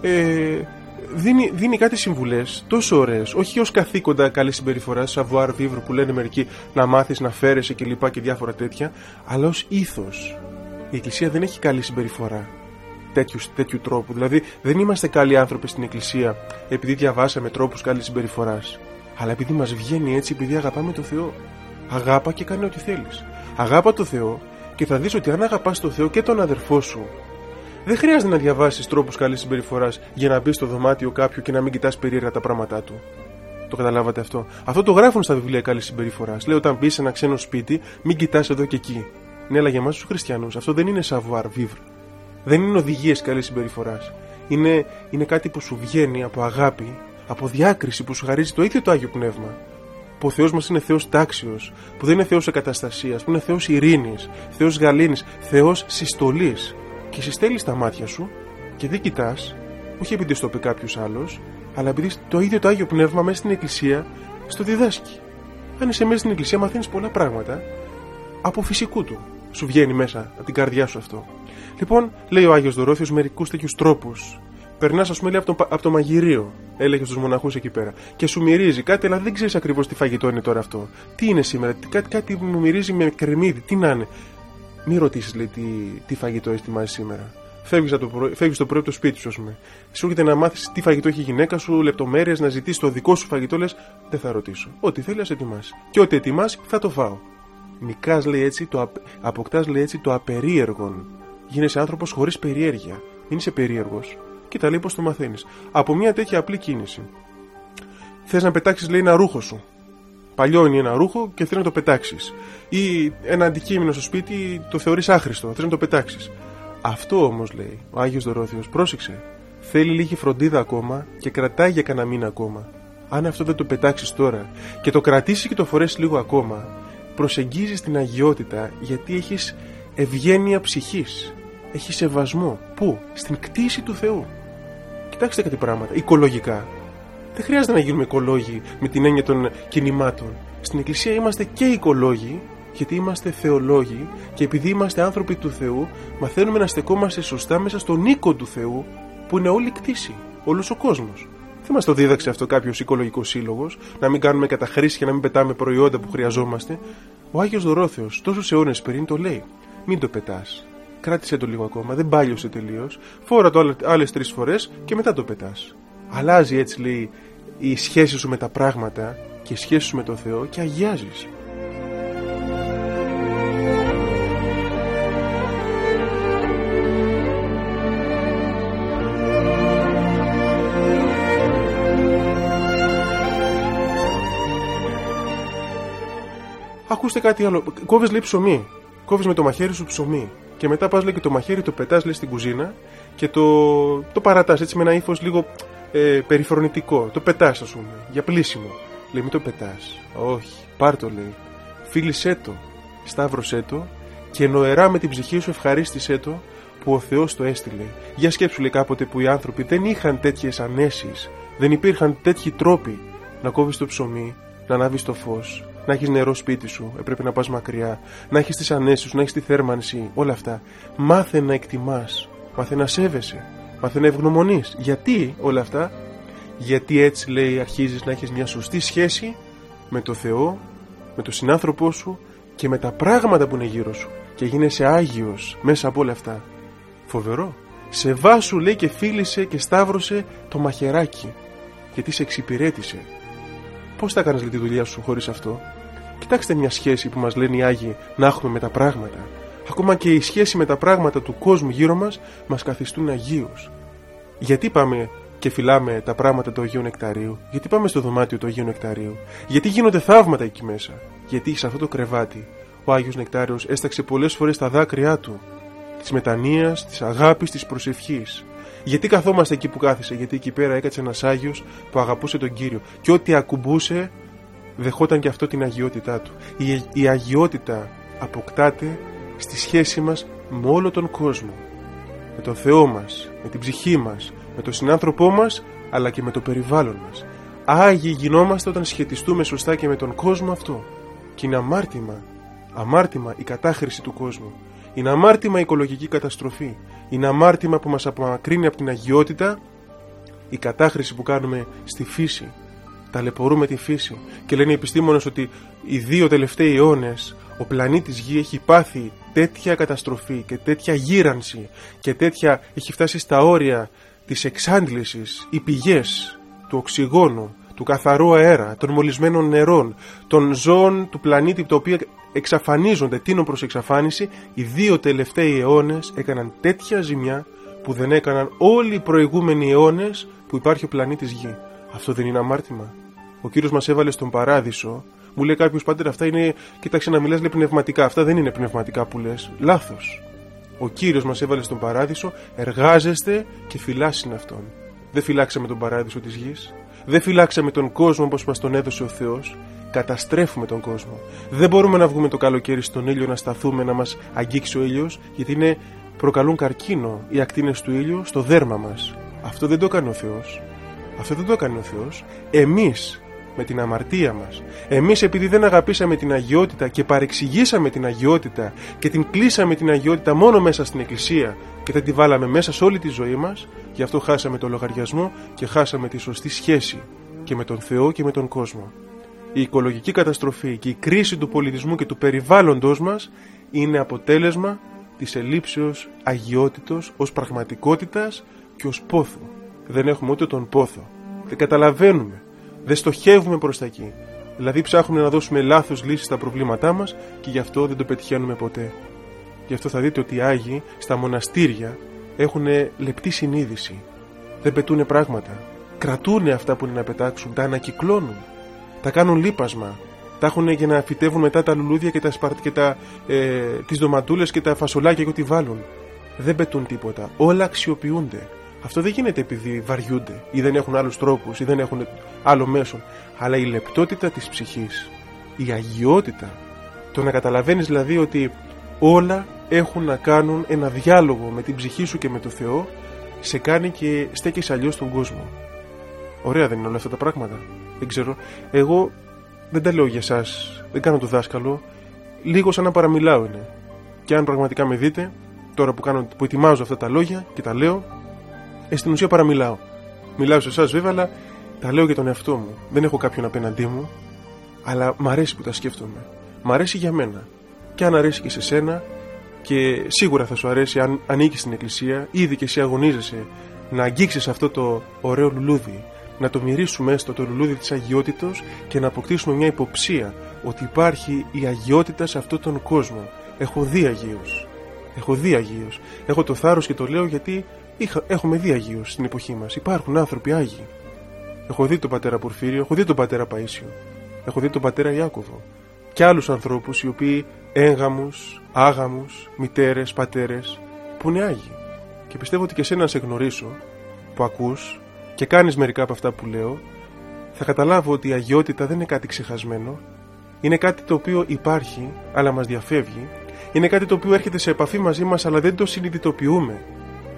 Ε, δίνει, δίνει κάτι συμβουλές τόσο ωραίες, όχι ως καθήκοντα καλή συμπεριφορά, savoir vivre που λένε μερικοί, να μάθεις, να φέρεσαι κλπ. Και, και διάφορα τέτοια, αλλά ως ήθος. Η Εκκλησία δεν έχει καλή συμπεριφορά τέτοιου, τέτοιου τρόπου. Δηλαδή, δεν είμαστε καλοί άνθρωποι στην Εκκλησία επειδή διαβάσαμε τρόπους καλής συμπεριφοράς. Αλλά επειδή μας βγαίνει έτσι, επειδή αγαπάμε το Θεό. Αγάπα και κάνε ό,τι θέλεις. Αγάπα το Θεό και θα δεις ότι αν αγαπάς το Θεό και τον αδερφό σου, δεν χρειάζεται να διαβάσεις τρόπους καλής συμπεριφοράς για να μπεις στο δωμάτιο κάποιου και να μην κοιτάς περίεργα τα πράγματά του. Το καταλάβατε αυτό; Αυτό το γράφουν στα βιβλία καλής συμπεριφοράς. Λέει όταν μπεις σε ένα ξένο σπίτι, μην κοιτάς εδώ και εκεί. Ναι, αλλά για εμάς τους χριστιανούς αυτό δεν είναι savoir vivre. Δεν είναι οδηγίες καλής συμπεριφοράς. Είναι, είναι κάτι που σου βγαίνει από αγάπη, από διάκριση που σου χαρίζει το ίδιο το άγιο πνεύμα. Που ο Θεός μας είναι Θεός τάξιος, που δεν είναι Θεός εκαταστασίας, που είναι Θεός ειρήνης, Θεός γαλήνης, Θεός συστολής. Και συστέλει τα μάτια σου και δεν κοιτάς, όχι επειδή στο πει κάποιος άλλος, αλλά επειδή το ίδιο το άγιο πνεύμα μέσα στην εκκλησία στο διδάσκει. Αν είσαι μέσα στην εκκλησία, μαθαίνεις πολλά πράγματα από φυσικού του. Σου βγαίνει μέσα από την καρδιά σου αυτό. Λοιπόν, λέει ο Άγιος Δωρόθιος μερικούς τέτοιους τρόπους. Περνάς, ας πούμε, λέει, από, το, από το μαγειρίο, έλεγε στους μοναχούς εκεί πέρα. Και σου μυρίζει κάτι, αλλά δεν ξέρεις ακριβώς τι φαγητό είναι τώρα αυτό. Τι είναι σήμερα, κάτι, κάτι μου μυρίζει με κρεμμύδι, τι να είναι. Μην ρωτήσεις, λέει, τι, τι φαγητό ετοιμάζει σήμερα. Φεύγεις το, πρωί, φεύγεις το πρωί από το σπίτι σου, ας πούμε. Σου έρχεται να μάθεις τι φαγητό έχει η γυναίκα σου, λεπτομέρειες, να ζητήσεις το δικό σου φαγητό, λες, δεν θα ρωτήσω. Ό,τι θέλει, ας ετοιμάσει. Και ό,τι ετοιμάσει, θα το φάω. Νικά, λέει έτσι, το, αποκτάς, λέει έτσι, το απερίεργον Γίνεσαι άνθρωπος χωρίς περιέργεια. Μην είσαι περίεργο. Κοίτα λέει πώς το μαθαίνεις. Από μια τέτοια απλή κίνηση. Θες να πετάξεις, λέει, ένα ρούχο σου. Παλιώνει ένα ρούχο και θέλει να το πετάξεις. Ή ένα αντικείμενο στο σπίτι το θεωρείς άχρηστο. Θε να το πετάξεις. Αυτό όμως λέει ο Άγιος Δωρόθιο, πρόσεξε. Θέλει λίγη φροντίδα ακόμα και κρατάει για κανένα μήνα ακόμα. Αν αυτό δεν το πετάξεις τώρα και το κρατήσεις και το φορέσεις λίγο ακόμα, προσεγγίζεις την αγιότητα γιατί έχεις ευγένεια ψυχής έχεις σεβασμό. Πού; Στην κτήση του Θεού. Κοιτάξτε κάτι πράγματα. Οικολογικά. Δεν χρειάζεται να γίνουμε οικολόγοι με την έννοια των κινημάτων. Στην Εκκλησία είμαστε και οικολόγοι, γιατί είμαστε θεολόγοι και επειδή είμαστε άνθρωποι του Θεού, μαθαίνουμε να στεκόμαστε σωστά μέσα στον οίκο του Θεού, που είναι όλη η κτήση, όλος ο κόσμος. Δεν μας το δίδαξε αυτό κάποιος οικολογικός σύλλογος, να μην κάνουμε καταχρήσει και να μην πετάμε προϊόντα που χρειαζόμαστε. Ο Άγιος Δωρόθεο, τόσους αιώνες πριν, το λέει. Μην το πετάς κράτησε το λίγο ακόμα, δεν πάλιωσε τελείως. Φόρα το άλλες τρεις φορές και μετά το πετάς. Αλλάζει έτσι λέει η σχέση σου με τα πράγματα και η σχέση σου με το Θεό και αγιάζεις. Ακούστε κάτι άλλο. Κόβεις λέει ψωμί. Κόβεις με το μαχαίρι σου ψωμί και μετά πας λέει και το μαχαίρι το πετάς λέει στην κουζίνα και το, το παρατάς έτσι με ένα ύφος λίγο ε, περιφρονητικό. Το πετάς ας πούμε, για πλήσιμο. Λέει μην το πετάς. Όχι, πάρ το λέει. Φίλησέ το, σταύρωσέ το και νοερά με την ψυχή σου ευχαρίστησέ το που ο Θεός το έστειλε. Για σκέψου λέει κάποτε που οι άνθρωποι δεν είχαν τέτοιες ανέσεις, δεν υπήρχαν τέτοιοι τρόποι να κόβεις το ψωμί, να ανάβεις το φως, να έχεις νερό σπίτι σου, έπρεπε να πας μακριά, να έχεις τις ανέσεις σου, να έχεις τη θέρμανση, όλα αυτά. Μάθε να εκτιμάς, μάθε να σέβεσαι, μάθε να ευγνωμονεί. Γιατί όλα αυτά, γιατί έτσι λέει αρχίζεις να έχεις μια σωστή σχέση με το Θεό, με τον συνάνθρωπό σου και με τα πράγματα που είναι γύρω σου. Και γίνεσαι άγιος μέσα από όλα αυτά. Φοβερό. Σε βάσου λέει και φίλησε και σταύρωσε το μαχαιράκι γιατί σε εξυπηρέτησε. Πώς θα δηλαδή τη δουλειά σου χωρίς αυτό; Κοιτάξτε μια σχέση που μας λένε οι Άγιοι να έχουμε με τα πράγματα. Ακόμα και η σχέση με τα πράγματα του κόσμου γύρω μας μας καθιστούν αγίους. Γιατί πάμε και φυλάμε τα πράγματα του Αγίου Νεκταρίου, γιατί πάμε στο δωμάτιο του Αγίου Νεκταρίου, γιατί γίνονται θαύματα εκεί μέσα, γιατί σε αυτό το κρεβάτι ο Άγιος Νεκτάριος έσταξε πολλές φορές τα δάκρυά του, της μετανοίας, της αγάπης, της προσευχής. Γιατί καθόμαστε εκεί που κάθισε, γιατί εκεί πέρα έκατσε ένας Άγιος που αγαπούσε τον Κύριο και ό,τι ακουμπούσε δεχόταν και αυτό την αγιότητά του. Η, η αγιότητα αποκτάται στη σχέση μας με όλο τον κόσμο. Με τον Θεό μας, με την ψυχή μας, με τον συνάνθρωπό μας, αλλά και με το περιβάλλον μας. Άγιοι γινόμαστε όταν σχετιστούμε σωστά και με τον κόσμο αυτό. Και είναι αμάρτημα, αμάρτημα η κατάχρηση του κόσμου. Είναι αμάρτημα η οικολογική καταστροφή. Είναι αμάρτημα που μας απομακρύνει από την αγιότητα η κατάχρηση που κάνουμε στη φύση. Ταλαιπωρούμε τη φύση. Και λένε οι επιστήμονες ότι οι δύο τελευταίοι αιώνες ο πλανήτης Γη έχει πάθει τέτοια καταστροφή και τέτοια γύρανση και τέτοια έχει φτάσει στα όρια της εξάντλησης, οι πηγές του οξυγόνου, του καθαρού αέρα, των μολυσμένων νερών, των ζώων του πλανήτη τα οποία εξαφανίζονται, τίνουν προς εξαφάνιση, οι δύο τελευταίοι αιώνες έκαναν τέτοια ζημιά που δεν έκαναν όλοι οι προηγούμενοι αιώνες που υπάρχει ο πλανήτης Γη. Αυτό δεν είναι αμάρτημα. Ο Κύριος μας έβαλε στον παράδεισο μου λέει κάποιος πάντερ, αυτά είναι. Κοίταξε να μιλάς, λέει πνευματικά. Αυτά δεν είναι πνευματικά που λες. Λάθος. Ο κύριος μας έβαλε στον παράδεισο, εργάζεστε και φυλάσσιν αυτόν. Δεν φυλάξαμε τον παράδεισο της γης. Δεν φυλάξαμε τον κόσμο όπως μας τον έδωσε ο Θεός. Καταστρέφουμε τον κόσμο. Δεν μπορούμε να βγούμε το καλοκαίρι στον ήλιο να σταθούμε να μας αγγίξει ο ήλιος, γιατί είναι προκαλούν καρκίνο οι ακτίνες του ήλιου στο δέρμα μας. Αυτό δεν το έκανε ο Θεός. Αυτό δεν το έκανε ο Θεός. Εμείς με την αμαρτία μας. Εμείς επειδή δεν αγαπήσαμε την αγιότητα και παρεξηγήσαμε την αγιότητα και την κλείσαμε την αγιότητα μόνο μέσα στην εκκλησία και δεν τη βάλαμε μέσα σε όλη τη ζωή μας, γι' αυτό χάσαμε το λογαριασμό και χάσαμε τη σωστή σχέση και με τον Θεό και με τον κόσμο. Η οικολογική καταστροφή και η κρίση του πολιτισμού και του περιβάλλοντος μας είναι αποτέλεσμα της ελήψεως αγιότητος ως πραγματικότητας και ως πόθου. Δεν έχουμε ούτε τον πόθο. Δεν καταλαβαίνουμε δεν στοχεύουμε προς τα εκεί. Δηλαδή ψάχνουμε να δώσουμε λάθος λύσεις στα προβλήματά μας και γι' αυτό δεν το πετυχαίνουμε ποτέ. Γι' αυτό θα δείτε ότι οι Άγιοι στα μοναστήρια έχουν λεπτή συνείδηση. Δεν πετούν πράγματα. Κρατούν αυτά που είναι να πετάξουν, τα ανακυκλώνουν. Τα κάνουν λίπασμα. Τα έχουν για να φυτεύουν μετά τα λουλούδια και, τα σπαρτ, και τα, ε, τις ντοματούλες και τα φασολάκια και ό,τι βάλουν. Δεν πετούν τίποτα. Όλα αξιοποιούνται. Αυτό δεν γίνεται επειδή βαριούνται ή δεν έχουν άλλους τρόπους ή δεν έχουν άλλο μέσο. Αλλά η λεπτότητα της ψυχής, η αγιότητα, το να καταλαβαίνεις δηλαδή ότι όλα έχουν να κάνουν ένα διάλογο με την ψυχή σου και με το Θεό, σε κάνει και στέκεις αλλιώς στον κόσμο. Ωραία δεν είναι όλα αυτά τα πράγματα. Δεν ξέρω. Εγώ δεν τα λέω για εσάς, δεν κάνω το δάσκαλο. Λίγο σαν να παραμιλάω είναι. Και αν πραγματικά με δείτε, τώρα που, κάνω, που ετοιμάζω αυτά τα λόγια και τα λέω, ε, στην ουσία παραμιλάω. Μιλάω σε εσάς βέβαια, αλλά τα λέω για τον εαυτό μου. Δεν έχω κάποιον απέναντί μου, αλλά μ' αρέσει που τα σκέφτομαι. Μ' αρέσει για μένα. Και αν αρέσει και σε σένα, και σίγουρα θα σου αρέσει αν ανήκεις στην εκκλησία, ήδη και εσύ αγωνίζεσαι να αγγίξεις αυτό το ωραίο λουλούδι, να το μυρίσουμε έστω το λουλούδι της αγιότητος και να αποκτήσουμε μια υποψία ότι υπάρχει η αγιότητα σε αυτόν τον κόσμο. Έχω δει Αγίους. Έχω δει Αγίους. Έχω το θάρρος και το λέω γιατί Είχα, έχουμε δει Αγίους στην εποχή μας. Υπάρχουν άνθρωποι Άγιοι. Έχω δει τον πατέρα Πορφύριο, έχω δει τον πατέρα Παίσιο, έχω δει τον πατέρα Ιάκωβο και άλλους ανθρώπους οι οποίοι έγγαμου, άγαμους, μητέρες, πατέρες που είναι Άγιοι. Και πιστεύω ότι και εσένα να σε γνωρίσω, που ακούς και κάνεις μερικά από αυτά που λέω, θα καταλάβω ότι η αγιότητα δεν είναι κάτι ξεχασμένο. Είναι κάτι το οποίο υπάρχει, αλλά μας διαφεύγει. Είναι κάτι το οποίο έρχεται σε επαφή μαζί μας, αλλά δεν το συνειδητοποιούμε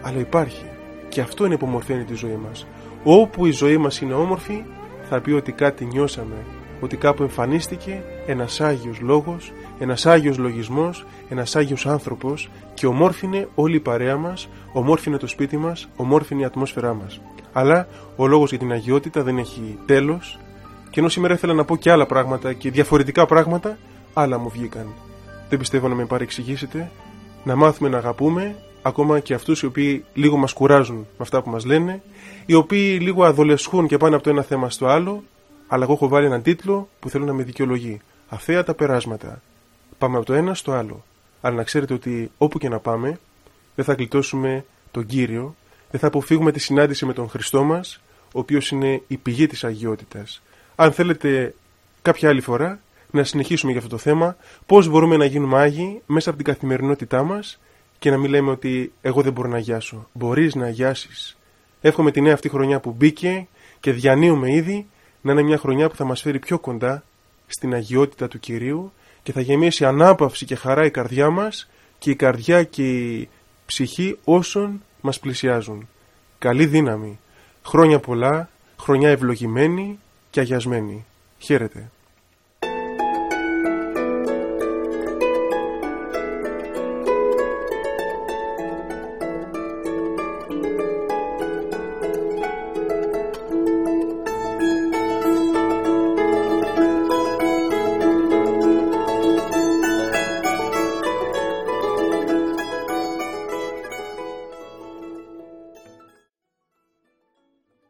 αλλά υπάρχει. Και αυτό είναι που μορφαίνει τη ζωή μας. Όπου η ζωή μας είναι όμορφη, θα πει ότι κάτι νιώσαμε, ότι κάπου εμφανίστηκε ένας Άγιος Λόγος, ένας Άγιος Λογισμός, ένας Άγιος άνθρωπος και ομόρφινε όλη η παρέα μας, ομόρφινε το σπίτι μας, ομόρφινε η ατμόσφαιρά μας. Αλλά ο λόγος για την αγιότητα δεν έχει τέλος και ενώ σήμερα ήθελα να πω και άλλα πράγματα και διαφορετικά πράγματα, άλλα μου βγήκαν. Δεν πιστεύω να με παρεξηγήσετε, να μάθουμε να αγαπούμε, ακόμα και αυτούς οι οποίοι λίγο μας κουράζουν με αυτά που μας λένε, οι οποίοι λίγο αδολεσχούν και πάνε από το ένα θέμα στο άλλο, αλλά εγώ έχω βάλει έναν τίτλο που θέλω να με δικαιολογεί. Αθέα τα περάσματα. Πάμε από το ένα στο άλλο. αλλά να ξέρετε ότι όπου και να πάμε δεν θα γλιτώσουμε τον Κύριο, δεν θα αποφύγουμε τη συνάντηση με τον Χριστό μας, ο οποίος είναι η πηγή της αγιότητας. Αν θέλετε κάποια άλλη φορά να συνεχίσουμε για αυτό το θέμα, πώς μπορούμε να γίνουμε Άγιοι μέσα από την καθημερινότητά μας και να μην λέμε ότι εγώ δεν μπορώ να αγιάσω. Μπορείς να αγιάσεις. Εύχομαι τη νέα αυτή χρονιά που μπήκε και διανύουμε ήδη να είναι μια χρονιά που θα μας φέρει πιο κοντά στην αγιότητα του Κυρίου και θα γεμίσει ανάπαυση και χαρά η καρδιά μας και η καρδιά και η ψυχή όσων μας πλησιάζουν. Καλή δύναμη. Χρόνια πολλά, χρονιά ευλογημένη και αγιασμένη. Χαίρετε.